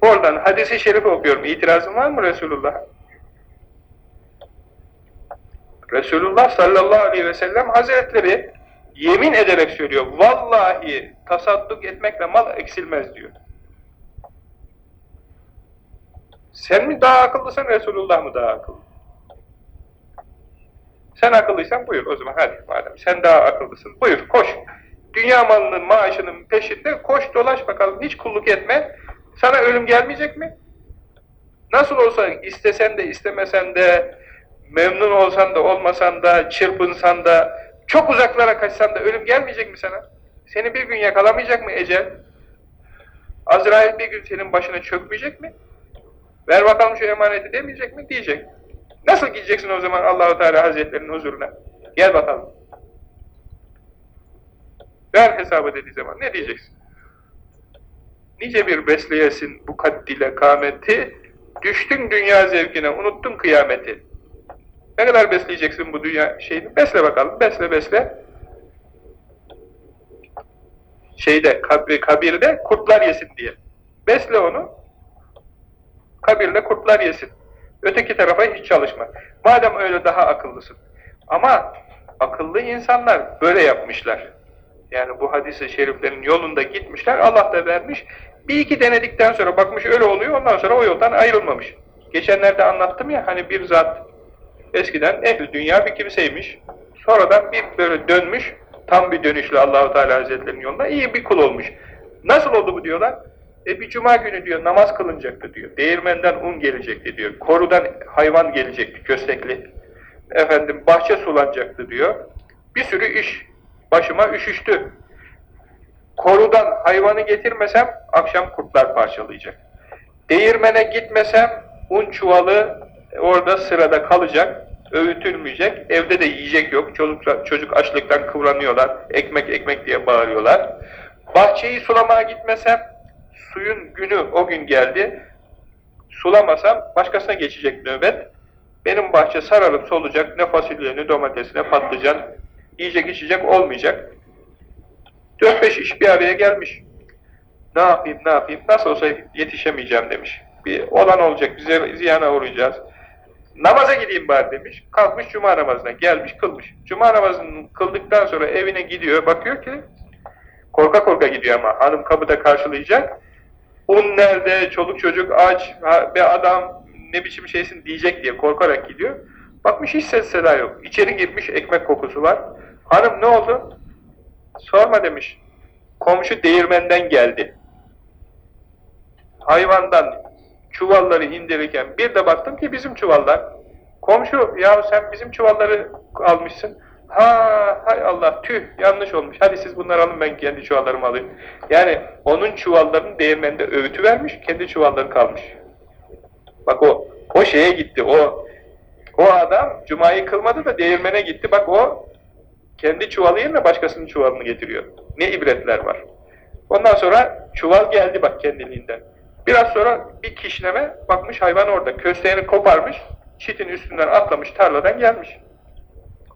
Oradan hadisi şerifi okuyorum. İtirazın var mı Resulullah? Resulullah sallallahu aleyhi ve sellem hazretleri yemin ederek söylüyor. Vallahi tasadduk etmekle mal eksilmez diyor. Sen mi daha akıllısın Resulullah mı daha akıllı? Sen akıllıysan buyur o zaman hadi madem sen daha akıllısın buyur koş. Dünya malının maaşının peşinde koş dolaş bakalım hiç kulluk etme. Sana ölüm gelmeyecek mi? Nasıl olsa istesen de istemesen de memnun olsan da olmasan da çırpınsan da çok uzaklara kaçsan da ölüm gelmeyecek mi sana? Seni bir gün yakalamayacak mı ecel? Azrail bir gün senin başına çökmeyecek mi? Ver bakalım şu emaneti demeyecek mi? Diyecek. Nasıl gideceksin o zaman Allahu Teala Hazretlerinin huzuruna? Gel bakalım. Ver hesabı dediği zaman ne diyeceksin? Nice bir besleyesin bu kaddile kameti, düştün dünya zevkine, unuttun kıyameti. Ne kadar besleyeceksin bu dünya şeyini? Besle bakalım, besle besle. Şeyde, kabirde kurtlar yesin diye. Besle onu, kabirde kurtlar yesin. Öteki tarafa hiç çalışma. Madem öyle daha akıllısın. Ama akıllı insanlar böyle yapmışlar. Yani bu hadis-i şeriflerin yolunda gitmişler, Allah da vermiş. Bir iki denedikten sonra bakmış öyle oluyor, ondan sonra o yoldan ayrılmamış. Geçenlerde anlattım ya, hani bir zat eskiden ehli dünya bir kimseymiş. Sonradan bir böyle dönmüş, tam bir dönüşlü Allahu Teala Hazretlerinin yolunda iyi bir kul olmuş. Nasıl oldu bu diyorlar? E bir cuma günü diyor namaz kılınacaktı diyor. Değirmenden un gelecekti diyor. Korudan hayvan gelecekti köstekli. Efendim bahçe sulanacaktı diyor. Bir sürü iş başıma üşüştü. Korudan hayvanı getirmesem akşam kurtlar parçalayacak. Değirmene gitmesem un çuvalı orada sırada kalacak, öğütülmeyecek. Evde de yiyecek yok. Çocuk, çocuk açlıktan kıvranıyorlar. Ekmek ekmek diye bağırıyorlar. Bahçeyi sulamaya gitmesem suyun günü o gün geldi. Sulamasam başkasına geçecek nöbet. Benim bahçe sararıp solacak. Ne fasulye, ne domates, ne patlıcan. Yiyecek içecek olmayacak. 4-5 iş bir araya gelmiş. Ne yapayım, ne yapayım? Nasıl olsa yetişemeyeceğim demiş. Bir olan olacak, bize ziyana uğrayacağız. Namaza gideyim bari demiş. Kalkmış cuma namazına, gelmiş kılmış. Cuma namazını kıldıktan sonra evine gidiyor, bakıyor ki korka korka gidiyor ama hanım kapıda karşılayacak. Un nerede, çoluk çocuk aç, bir adam ne biçim şeysin diyecek diye korkarak gidiyor. Bakmış hiç ses seda yok. İçeri girmiş ekmek kokusu var. Hanım ne oldu? Sorma demiş. Komşu değirmenden geldi. Hayvandan çuvalları indirirken bir de baktım ki bizim çuvallar. Komşu ya sen bizim çuvalları almışsın. Ha hay Allah tüh yanlış olmuş. Hadi siz bunları alın ben kendi çuvallarımı alayım. Yani onun çuvallarının değirmende öğütü vermiş, kendi çuvalları kalmış. Bak o o şeye gitti. O o adam cumayı kılmadı da değirmene gitti. Bak o kendi çuvalı yerine başkasının çuvalını getiriyor. Ne ibretler var. Ondan sonra çuval geldi bak kendiliğinden. Biraz sonra bir kişneme bakmış hayvan orada. Kösteğini koparmış, çitin üstünden atlamış, tarladan gelmiş.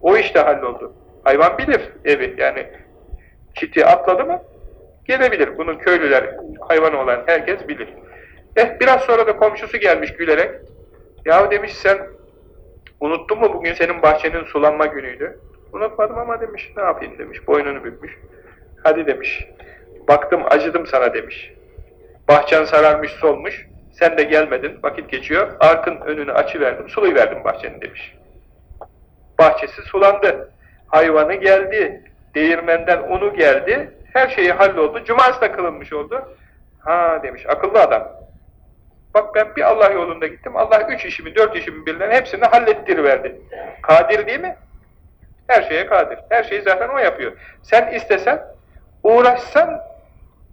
O işte halloldu. Hayvan bilir evi. Yani çiti atladı mı gelebilir. Bunu köylüler, hayvan olan herkes bilir. Eh biraz sonra da komşusu gelmiş gülerek. Yahu demiş sen unuttun mu bugün senin bahçenin sulanma günüydü. Unutmadım ama demiş ne yapayım demiş. Boynunu bükmüş. Hadi demiş. Baktım acıdım sana demiş. Bahçen sararmış solmuş. Sen de gelmedin. Vakit geçiyor. Arkın önünü açıverdim. Sulayıverdim bahçeni demiş. Bahçesi sulandı. Hayvanı geldi. Değirmenden unu geldi. Her şeyi halloldu. Cumartesi de kılınmış oldu. Ha demiş. Akıllı adam. Bak ben bir Allah yolunda gittim. Allah üç işimi, dört işimi birden hepsini hallettiriverdi. Kadir değil mi? Her şeye kadir. Her şeyi zaten o yapıyor. Sen istesen, uğraşsan,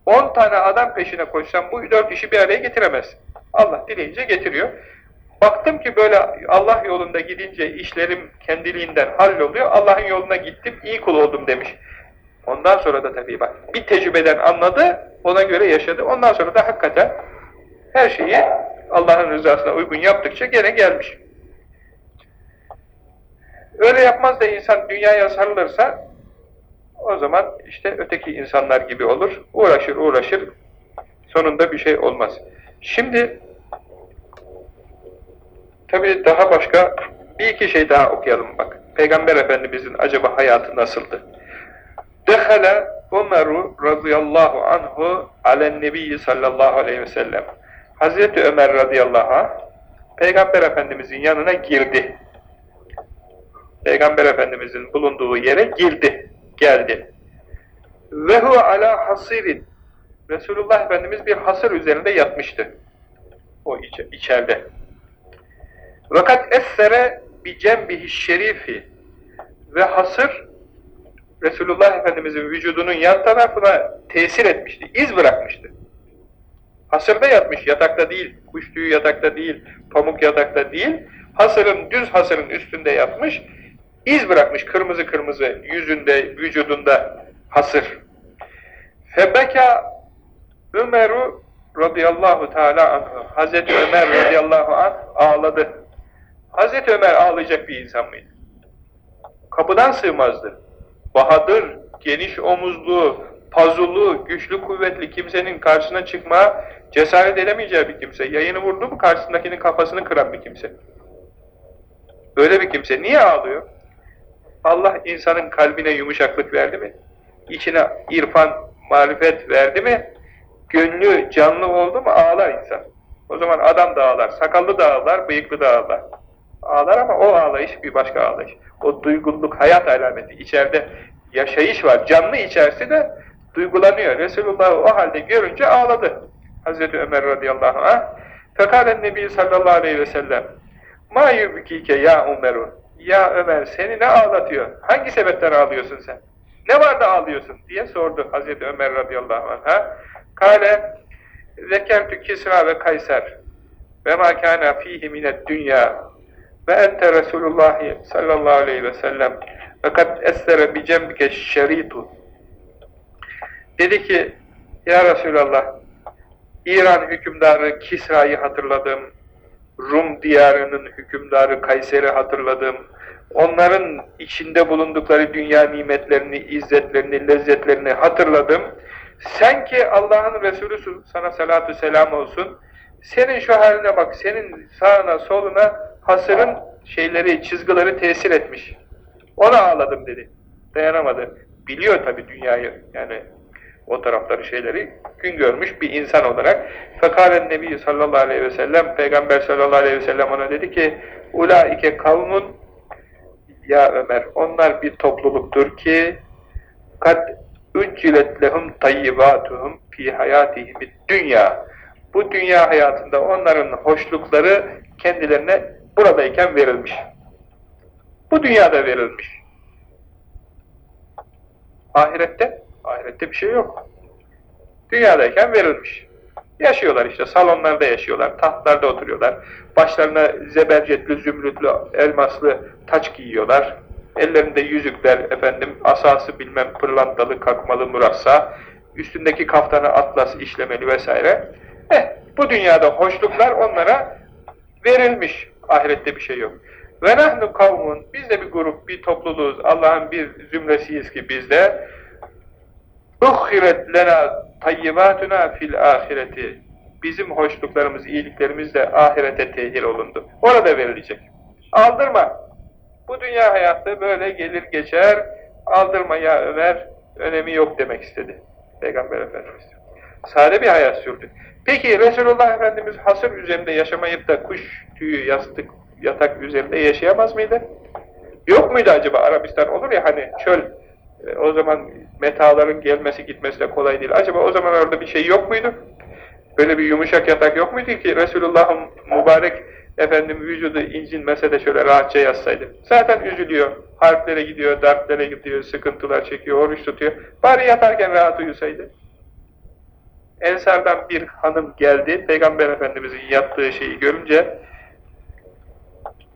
on tane adam peşine koşsan bu dört işi bir araya getiremez. Allah dileyince getiriyor. Baktım ki böyle Allah yolunda gidince işlerim kendiliğinden halloluyor. Allah'ın yoluna gittim, iyi kul oldum demiş. Ondan sonra da tabii bak bir tecrübeden anladı, ona göre yaşadı. Ondan sonra da hakikaten her şeyi Allah'ın rızasına uygun yaptıkça gene gelmiş. Öyle yapmaz da insan dünyaya sarılırsa o zaman işte öteki insanlar gibi olur. Uğraşır uğraşır sonunda bir şey olmaz. Şimdi tabi daha başka bir iki şey daha okuyalım bak. Peygamber Efendimizin acaba hayatı nasıldı? Dehale Ömeru radıyallahu anhu alen nebiyyi sallallahu aleyhi ve sellem. Hazreti Ömer radıyallahu anh Peygamber Efendimizin yanına girdi. Peygamber Efendimizin bulunduğu yere girdi, geldi. Ve hu ala hasirin. Resulullah Efendimiz bir hasır üzerinde yatmıştı. O iç içeride. Fakat essere bi cembihi şerifi ve hasır Resulullah Efendimizin vücudunun yan tarafına tesir etmişti, iz bırakmıştı. Hasırda yatmış, yatakta değil, kuş tüyü yatakta değil, pamuk yatakta değil, hasırın, düz hasırın üstünde yatmış, iz bırakmış kırmızı kırmızı yüzünde, vücudunda hasır. Febeka Ömer'u radıyallahu teala anhu, Hazreti Ömer radıyallahu anh ağladı. Hazreti Ömer ağlayacak bir insan mıydı? Kapıdan sığmazdı. Bahadır, geniş omuzlu, pazulu, güçlü, kuvvetli kimsenin karşısına çıkma cesaret edemeyeceği bir kimse. Yayını vurdu mu karşısındakinin kafasını kıran bir kimse. Öyle bir kimse. Niye ağlıyor? Allah insanın kalbine yumuşaklık verdi mi? İçine irfan, marifet verdi mi? Gönlü canlı oldu mu ağlar insan. O zaman adam da ağlar, sakallı da ağlar, bıyıklı da ağlar. Ağlar ama o ağlayış bir başka ağlayış. O duyguluk, hayat alameti. içeride yaşayış var. Canlı içerisi de duygulanıyor. Resulullah o halde görünce ağladı. Hazreti Ömer radıyallahu anh. Fekalen Nebi sallallahu aleyhi ve sellem. Ma yubkike ya Ömerun. Ya Ömer seni ne ağlatıyor? Hangi sebepten ağlıyorsun sen? Ne var da ağlıyorsun? diye sordu Hazreti Ömer radıyallahu anh'a. Kale zekertü Kisra ve Kayser ve ma kana fihi minet dünya ve ente Resulullah sallallahu aleyhi ve sellem ve kad essere bi cembike şeritu dedi ki ya Resulallah İran hükümdarı Kisra'yı hatırladım Rum diyarının hükümdarı Kayser'i hatırladım. Onların içinde bulundukları dünya nimetlerini, izzetlerini, lezzetlerini hatırladım. Sen ki Allah'ın Resulüsün, sana salatu selam olsun. Senin şu haline bak, senin sağına soluna hasırın şeyleri, çizgileri tesir etmiş. Ona ağladım dedi. Dayanamadı. Biliyor tabi dünyayı, yani o tarafları şeyleri gün görmüş bir insan olarak. Fekalen Nebi sallallahu aleyhi ve sellem, Peygamber sallallahu aleyhi ve sellem ona dedi ki, Ulaike kavmun ya Ömer, onlar bir topluluktur ki kad üccilet lehum tayyibatuhum fi hayatihim dünya. Bu dünya hayatında onların hoşlukları kendilerine buradayken verilmiş. Bu dünyada verilmiş. Ahirette, ahirette bir şey yok. Dünyadayken verilmiş. Yaşıyorlar işte, salonlarda yaşıyorlar, tahtlarda oturuyorlar. Başlarına zebercetli, zümrütlü, elmaslı taç giyiyorlar. Ellerinde yüzükler, efendim, asası bilmem pırlantalı, kakmalı, murassa. Üstündeki kaftanı atlas işlemeli vesaire. Eh, bu dünyada hoşluklar onlara verilmiş. Ahirette bir şey yok. Ve nahnu kavmun, biz de bir grup, bir topluluğuz, Allah'ın bir zümresiyiz ki biz de uhhiret lena tayyibatuna fil ahireti bizim hoşluklarımız, iyiliklerimiz de ahirete tehir olundu. Orada verilecek. Aldırma. Bu dünya hayatı böyle gelir geçer. Aldırma ya Ömer, önemi yok demek istedi. Peygamber Efendimiz. Sade bir hayat sürdü. Peki Resulullah Efendimiz hasır üzerinde yaşamayıp da kuş tüyü, yastık, yatak üzerinde yaşayamaz mıydı? Yok muydu acaba Arabistan olur ya hani çöl o zaman metaların gelmesi gitmesi de kolay değil. Acaba o zaman orada bir şey yok muydu? Böyle bir yumuşak yatak yok muydu ki Resulullah'ın mübarek efendim vücudu incinmese de şöyle rahatça yatsaydı. Zaten üzülüyor, harplere gidiyor, dertlere gidiyor, sıkıntılar çekiyor, oruç tutuyor. Bari yatarken rahat uyusaydı. Ensardan bir hanım geldi, Peygamber Efendimiz'in yattığı şeyi görünce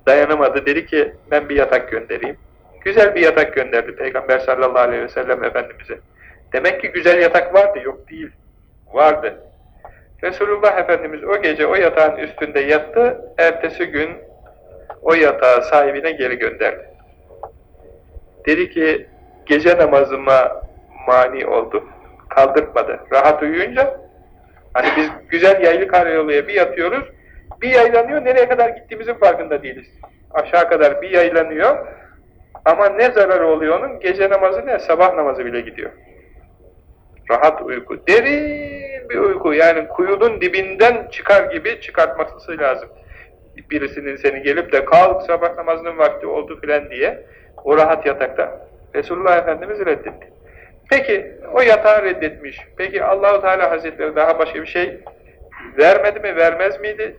dayanamadı, dedi ki ben bir yatak göndereyim. Güzel bir yatak gönderdi Peygamber sallallahu aleyhi ve sellem Efendimiz'e. Demek ki güzel yatak vardı, yok değil. Vardı. Resulullah Efendimiz o gece o yatağın üstünde yattı, ertesi gün o yatağı sahibine geri gönderdi. Dedi ki, gece namazıma mani oldu, kaldırmadı. Rahat uyuyunca, hani biz güzel yaylı karayoluya bir yatıyoruz, bir yaylanıyor, nereye kadar gittiğimizin farkında değiliz. Aşağı kadar bir yaylanıyor, ama ne zararı oluyor onun? Gece namazı ne? Sabah namazı bile gidiyor. Rahat uyku. Derin bir uyku. Yani kuyunun dibinden çıkar gibi çıkartması lazım. Birisinin seni gelip de kalk sabah namazının vakti oldu filan diye o rahat yatakta. Resulullah Efendimiz reddetti. Peki o yatağı reddetmiş. Peki Allahu Teala Hazretleri daha başka bir şey vermedi mi, vermez miydi?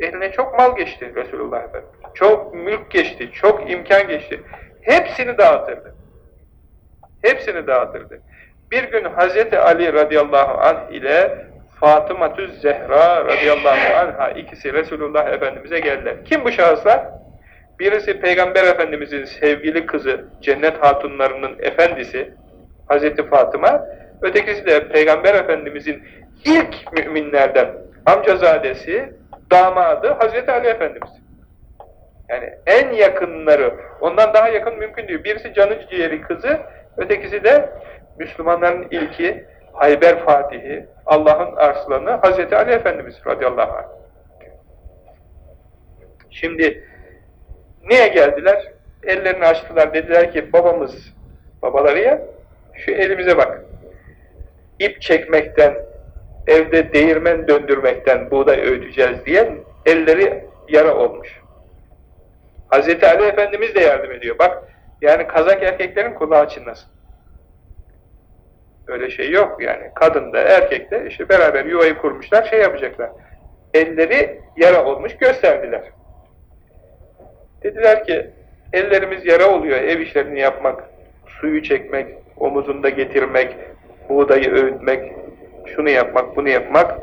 Eline çok mal geçti Resulullah Efendimiz. Çok mülk geçti, çok imkan geçti. Hepsini dağıtırdı. Hepsini dağıtırdı. Bir gün Hazreti Ali radıyallahu anh ile Fatıma Zehra radıyallahu anha ikisi Resulullah Efendimiz'e geldiler. Kim bu şahıslar? Birisi Peygamber Efendimiz'in sevgili kızı, cennet hatunlarının efendisi Hazreti Fatıma, ötekisi de Peygamber Efendimiz'in ilk müminlerden amcazadesi, damadı Hazreti Ali Efendimiz. Yani en yakınları, ondan daha yakın mümkün değil. Birisi canı ciğeri kızı, ötekisi de Müslümanların ilki, Hayber Fatihi, Allah'ın arslanı Hazreti Ali Efendimiz radıyallahu anh. Şimdi niye geldiler? Ellerini açtılar, dediler ki babamız, babaları ya, şu elimize bak. İp çekmekten, evde değirmen döndürmekten buğday öğüteceğiz diye elleri yara olmuş. Hazreti Ali Efendimiz de yardım ediyor. Bak, yani kazak erkeklerin kulağı çınlasın. Öyle şey yok yani. Kadın da erkek de işte beraber yuvayı kurmuşlar, şey yapacaklar. Elleri yara olmuş gösterdiler. Dediler ki, ellerimiz yara oluyor ev işlerini yapmak, suyu çekmek, omuzunda getirmek, buğdayı öğütmek, şunu yapmak, bunu yapmak.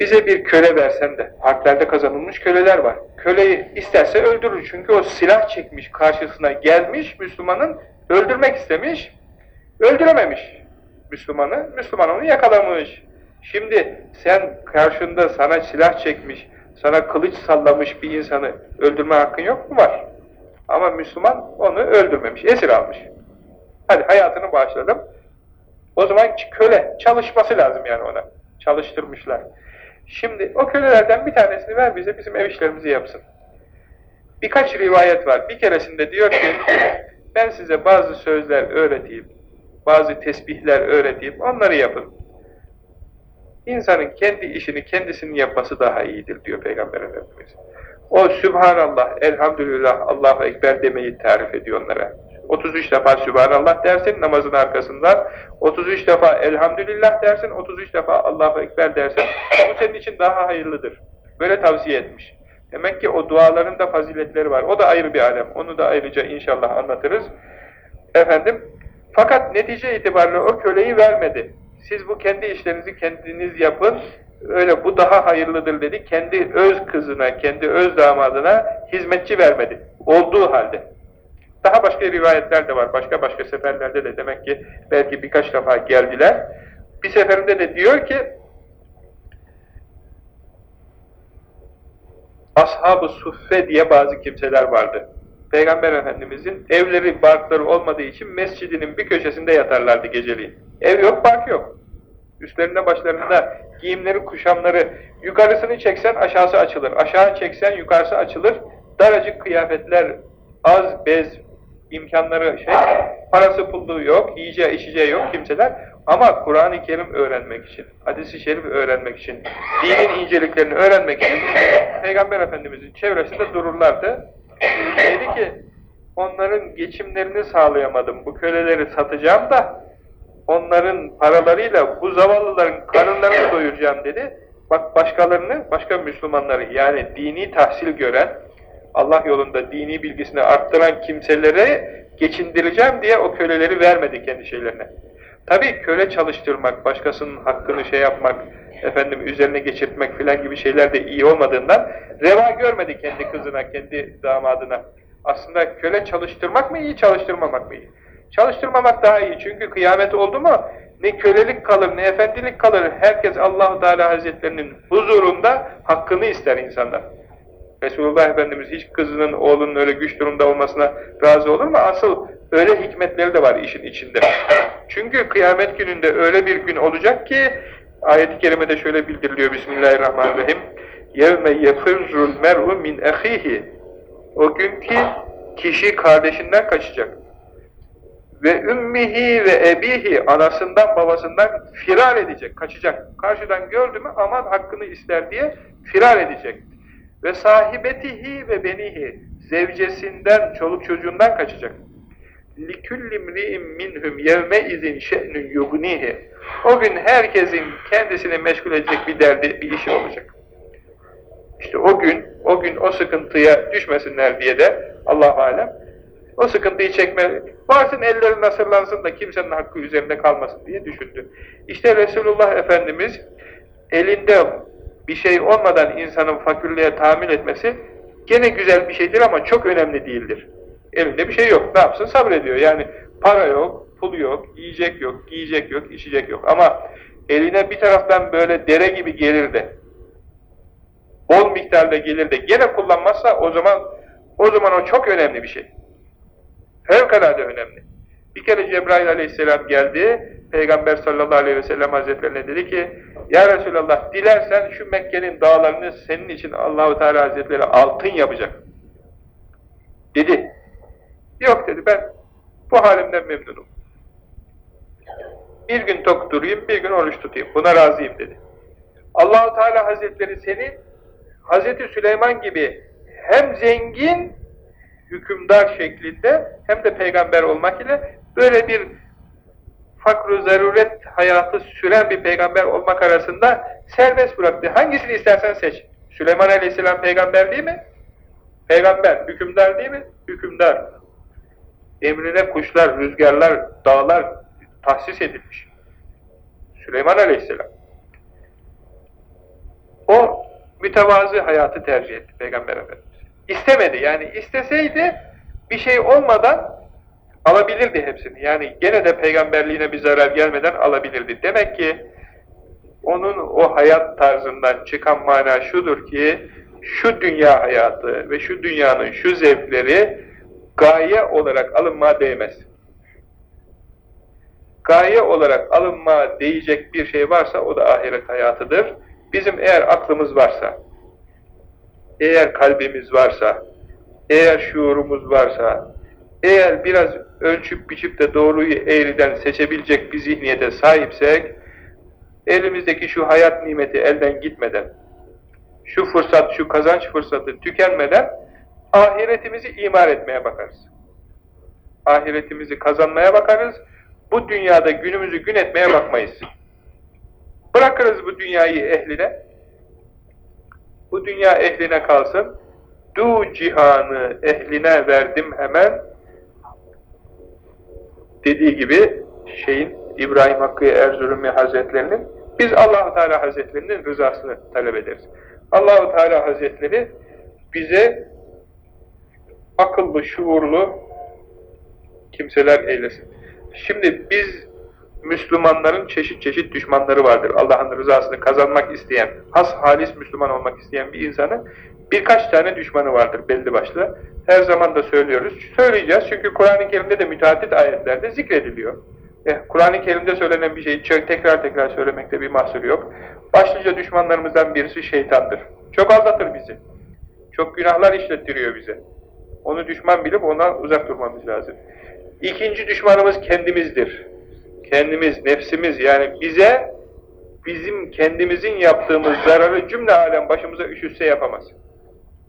Bize bir köle versen de, harplerde kazanılmış köleler var. Köleyi isterse öldürür çünkü o silah çekmiş, karşısına gelmiş Müslümanın, öldürmek istemiş, öldürememiş Müslümanı, Müslüman onu yakalamış. Şimdi sen karşında sana silah çekmiş, sana kılıç sallamış bir insanı öldürme hakkın yok mu? Var. Ama Müslüman onu öldürmemiş, esir almış. Hadi hayatını bağışladım. O zaman köle, çalışması lazım yani ona. Çalıştırmışlar. Şimdi o kölelerden bir tanesini ver bize, bizim ev işlerimizi yapsın. Birkaç rivayet var. Bir keresinde diyor ki, ben size bazı sözler öğreteyim, bazı tesbihler öğreteyim, onları yapın. İnsanın kendi işini kendisinin yapması daha iyidir diyor Peygamber Efendimiz. O Sübhanallah, Elhamdülillah, Allahu Ekber demeyi tarif ediyor onlara. 33 defa Sübhanallah dersin namazın arkasından, 33 defa Elhamdülillah dersin, 33 defa Allahu Ekber dersin. Bu senin için daha hayırlıdır. Böyle tavsiye etmiş. Demek ki o duaların da faziletleri var. O da ayrı bir alem. Onu da ayrıca inşallah anlatırız. Efendim, fakat netice itibariyle o köleyi vermedi. Siz bu kendi işlerinizi kendiniz yapın, öyle bu daha hayırlıdır dedi. Kendi öz kızına, kendi öz damadına hizmetçi vermedi. Olduğu halde. Daha başka rivayetler de var. Başka başka seferlerde de demek ki belki birkaç defa geldiler. Bir seferinde de diyor ki Ashab-ı Suffe diye bazı kimseler vardı. Peygamber Efendimizin evleri, barkları olmadığı için mescidinin bir köşesinde yatarlardı geceliğin. Ev yok, bark yok. Üstlerinde başlarında giyimleri, kuşamları, yukarısını çeksen aşağısı açılır, aşağı çeksen yukarısı açılır, daracık kıyafetler, az bez, imkanları şey, parası pulluğu yok, yiyeceği içeceği yok kimseler ama Kur'an-ı Kerim öğrenmek için, hadisi şerif öğrenmek için, dinin inceliklerini öğrenmek için Peygamber Efendimizin çevresinde dururlardı. Dedi ki, onların geçimlerini sağlayamadım, bu köleleri satacağım da onların paralarıyla bu zavallıların karınlarını doyuracağım dedi. Bak başkalarını, başka Müslümanları yani dini tahsil gören, Allah yolunda dini bilgisini arttıran kimselere geçindireceğim diye o köleleri vermedi kendi şeylerine. Tabi köle çalıştırmak, başkasının hakkını şey yapmak, efendim üzerine geçirtmek filan gibi şeyler de iyi olmadığından reva görmedi kendi kızına, kendi damadına. Aslında köle çalıştırmak mı iyi, çalıştırmamak mı iyi? Çalıştırmamak daha iyi çünkü kıyamet oldu mu ne kölelik kalır ne efendilik kalır. Herkes Allahu Teala Hazretlerinin huzurunda hakkını ister insanlar. Resulullah Efendimiz hiç kızının, oğlunun öyle güç durumda olmasına razı olur mu? Asıl öyle hikmetleri de var işin içinde. Çünkü kıyamet gününde öyle bir gün olacak ki ayet-i kerimede şöyle bildiriliyor Bismillahirrahmanirrahim يَوْمَ يَفِرُّ الْمَرْءُ مِنْ اَخِيهِ O gün ki kişi kardeşinden kaçacak. Ve ümmihi ve ebihi anasından babasından firar edecek, kaçacak. Karşıdan gördü mü aman hakkını ister diye firar edecek ve sahibetihi ve benihi zevcesinden, çoluk çocuğundan kaçacak. لِكُلِّ مْرِئٍ مِنْهُمْ يَوْمَئِذٍ شَأْنٌ يُغْنِيهِ O gün herkesin kendisini meşgul edecek bir derdi, bir işi olacak. İşte o gün, o gün o sıkıntıya düşmesinler diye de Allah alem o sıkıntıyı çekme, varsın elleri nasırlansın da kimsenin hakkı üzerinde kalmasın diye düşündü. İşte Resulullah Efendimiz elinde bir şey olmadan insanın fakirliğe tahammül etmesi gene güzel bir şeydir ama çok önemli değildir. Elinde bir şey yok. Ne yapsın? Sabrediyor. Yani para yok, pul yok, yiyecek yok, giyecek yok, içecek yok. Ama eline bir taraftan böyle dere gibi gelir de bol miktarda gelir de gene kullanmazsa o zaman o zaman o çok önemli bir şey. Fevkalade önemli. Bir kere Cebrail aleyhisselam geldi, Peygamber sallallahu aleyhi ve sellem hazretlerine dedi ki, Ya Resulallah dilersen şu Mekke'nin dağlarını senin için Allahu Teala hazretleri altın yapacak. Dedi. Yok dedi ben bu halimden memnunum. Bir gün tok durayım, bir gün oruç tutayım. Buna razıyım dedi. Allahu Teala hazretleri seni Hazreti Süleyman gibi hem zengin hükümdar şeklinde hem de peygamber olmak ile böyle bir fakru zaruret hayatı süren bir peygamber olmak arasında serbest bıraktı. Hangisini istersen seç. Süleyman Aleyhisselam peygamber değil mi? Peygamber. Hükümdar değil mi? Hükümdar. Emrine kuşlar, rüzgarlar, dağlar tahsis edilmiş. Süleyman Aleyhisselam. O mütevazı hayatı tercih etti Peygamber Efendimiz. İstemedi yani isteseydi bir şey olmadan alabilirdi hepsini. Yani gene de peygamberliğine bir zarar gelmeden alabilirdi. Demek ki onun o hayat tarzından çıkan mana şudur ki, şu dünya hayatı ve şu dünyanın şu zevkleri gaye olarak alınma değmez. Gaye olarak alınma değecek bir şey varsa o da ahiret hayatıdır. Bizim eğer aklımız varsa, eğer kalbimiz varsa, eğer şuurumuz varsa, eğer biraz ölçüp biçip de doğruyu eğriden seçebilecek bir zihniyete sahipsek, elimizdeki şu hayat nimeti elden gitmeden, şu fırsat, şu kazanç fırsatı tükenmeden ahiretimizi imar etmeye bakarız. Ahiretimizi kazanmaya bakarız, bu dünyada günümüzü gün etmeye bakmayız. Bırakırız bu dünyayı ehline, bu dünya ehline kalsın, du cihanı ehline verdim hemen, dediği gibi şeyin İbrahim Hakkı Erzurumi Hazretlerinin biz Allahu Teala Hazretlerinin rızasını talep ederiz. Allahu Teala Hazretleri bize akıllı, şuurlu kimseler eylesin. Şimdi biz Müslümanların çeşit çeşit düşmanları vardır. Allah'ın rızasını kazanmak isteyen, has halis Müslüman olmak isteyen bir insanın birkaç tane düşmanı vardır belli başlı. Her zaman da söylüyoruz. Söyleyeceğiz çünkü Kur'an-ı Kerim'de de müteaddit ayetlerde zikrediliyor. Eh, Kur'an-ı Kerim'de söylenen bir şeyi tekrar tekrar söylemekte bir mahsur yok. Başlıca düşmanlarımızdan birisi şeytandır. Çok aldatır bizi. Çok günahlar işlettiriyor bize. Onu düşman bilip ondan uzak durmamız lazım. İkinci düşmanımız kendimizdir. Kendimiz, nefsimiz yani bize bizim kendimizin yaptığımız zararı cümle alem başımıza üşütse yapamaz.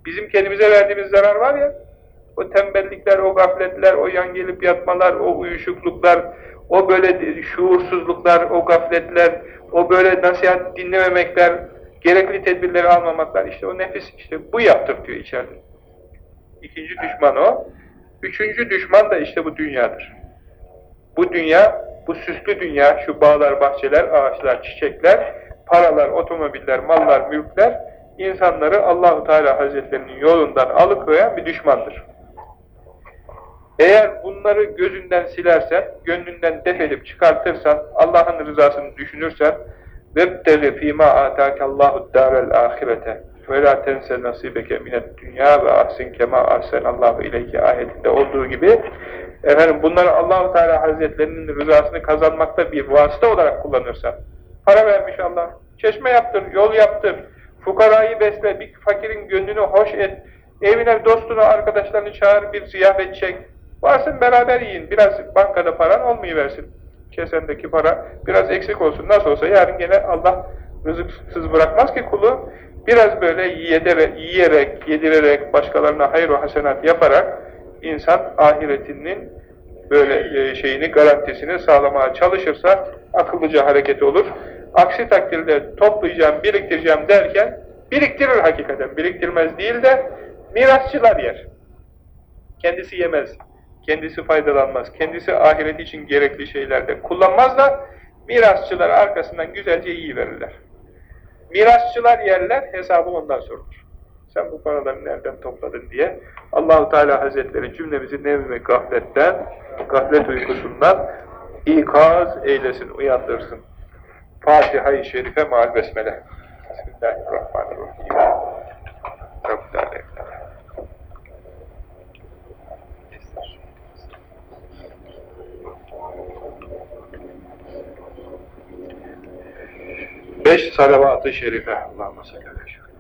Bizim kendimize verdiğimiz zarar var ya, o tembellikler, o gafletler, o yan gelip yatmalar, o uyuşukluklar, o böyle şuursuzluklar, o gafletler, o böyle nasihat dinlememekler, gerekli tedbirleri almamaklar, işte o nefis işte bu yaptırtıyor içeride. İkinci düşman o. Üçüncü düşman da işte bu dünyadır. Bu dünya, bu süslü dünya, şu bağlar, bahçeler, ağaçlar, çiçekler, paralar, otomobiller, mallar, mülkler, insanları Allahu Teala Hazretlerinin yolundan alıkoyan bir düşmandır. Eğer bunları gözünden silersen, gönlünden defedip çıkartırsan, Allah'ın rızasını düşünürsen وَبْتَغِ ف۪ي مَا آتَاكَ اللّٰهُ الدَّارَ الْآخِرَةَ وَلَا تَنْسَ نَصِيبَكَ مِنَ الدُّنْيَا وَاَحْسِنْ كَمَا اَحْسَنَ اللّٰهُ اِلَيْكِ ayetinde olduğu gibi efendim bunları Allahu Teala Hazretlerinin rızasını kazanmakta bir vasıta olarak kullanırsan para vermiş Allah, çeşme yaptır, yol yaptır, fukarayı besle, bir fakirin gönlünü hoş et, evine dostunu, arkadaşlarını çağır, bir ziyafet çek, varsın beraber yiyin, biraz bankada paran olmayıversin kesendeki para biraz eksik olsun. Nasıl olsa yarın gene Allah rızıksız bırakmaz ki kulu. Biraz böyle yiyerek, yiyerek yedirerek, başkalarına hayır ve hasenat yaparak insan ahiretinin böyle e, şeyini, garantisini sağlamaya çalışırsa akıllıca hareket olur. Aksi takdirde toplayacağım, biriktireceğim derken biriktirir hakikaten. Biriktirmez değil de mirasçılar yer. Kendisi yemez kendisi faydalanmaz, kendisi ahiret için gerekli şeylerde kullanmaz da mirasçılar arkasından güzelce iyi verirler. Mirasçılar yerler, hesabı ondan sorulur. Sen bu paraları nereden topladın diye Allahu Teala Hazretleri cümlemizi nevmi gafletten, gaflet uykusundan ikaz eylesin, uyandırsın. Fatiha-i Şerife maal besmele. Bismillahirrahmanirrahim. Rabbil Beş salavat-ı şerife. Allahümme salli aleyhi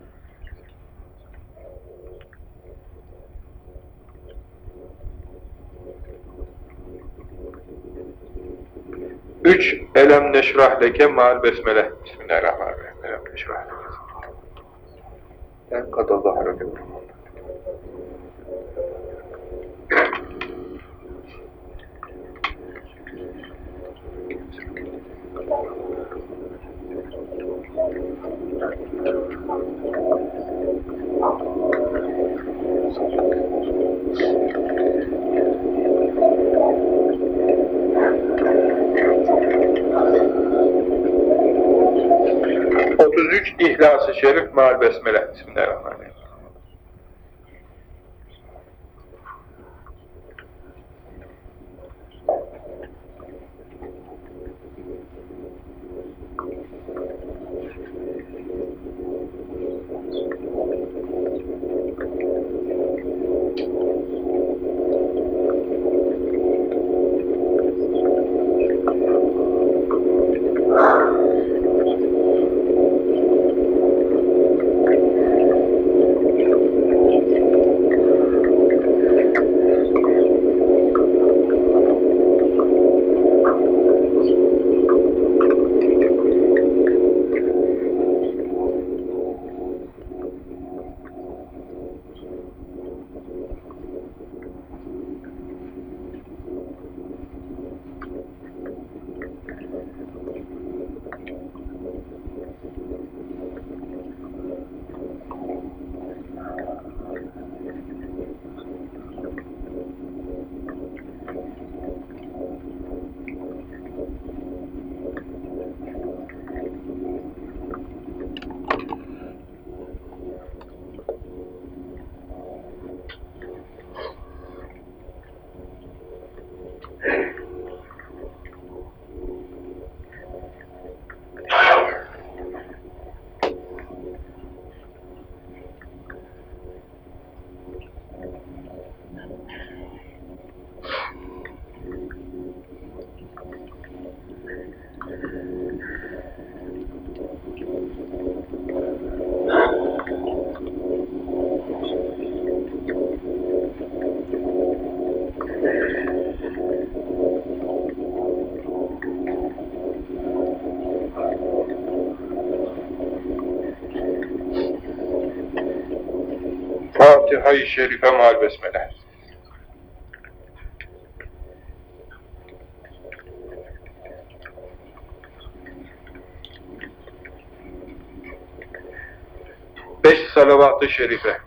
Üç, elem neşrah leke mal besmele. Bismillahirrahmanirrahim. Elem neşrah leke. Ben kadallahu aleyhi ve 33 İhlas-ı Şerif Mal Besmele. Bismillahirrahmanirrahim. Fatiha-i Şerife mal besmele. Beş salavat-ı şerife.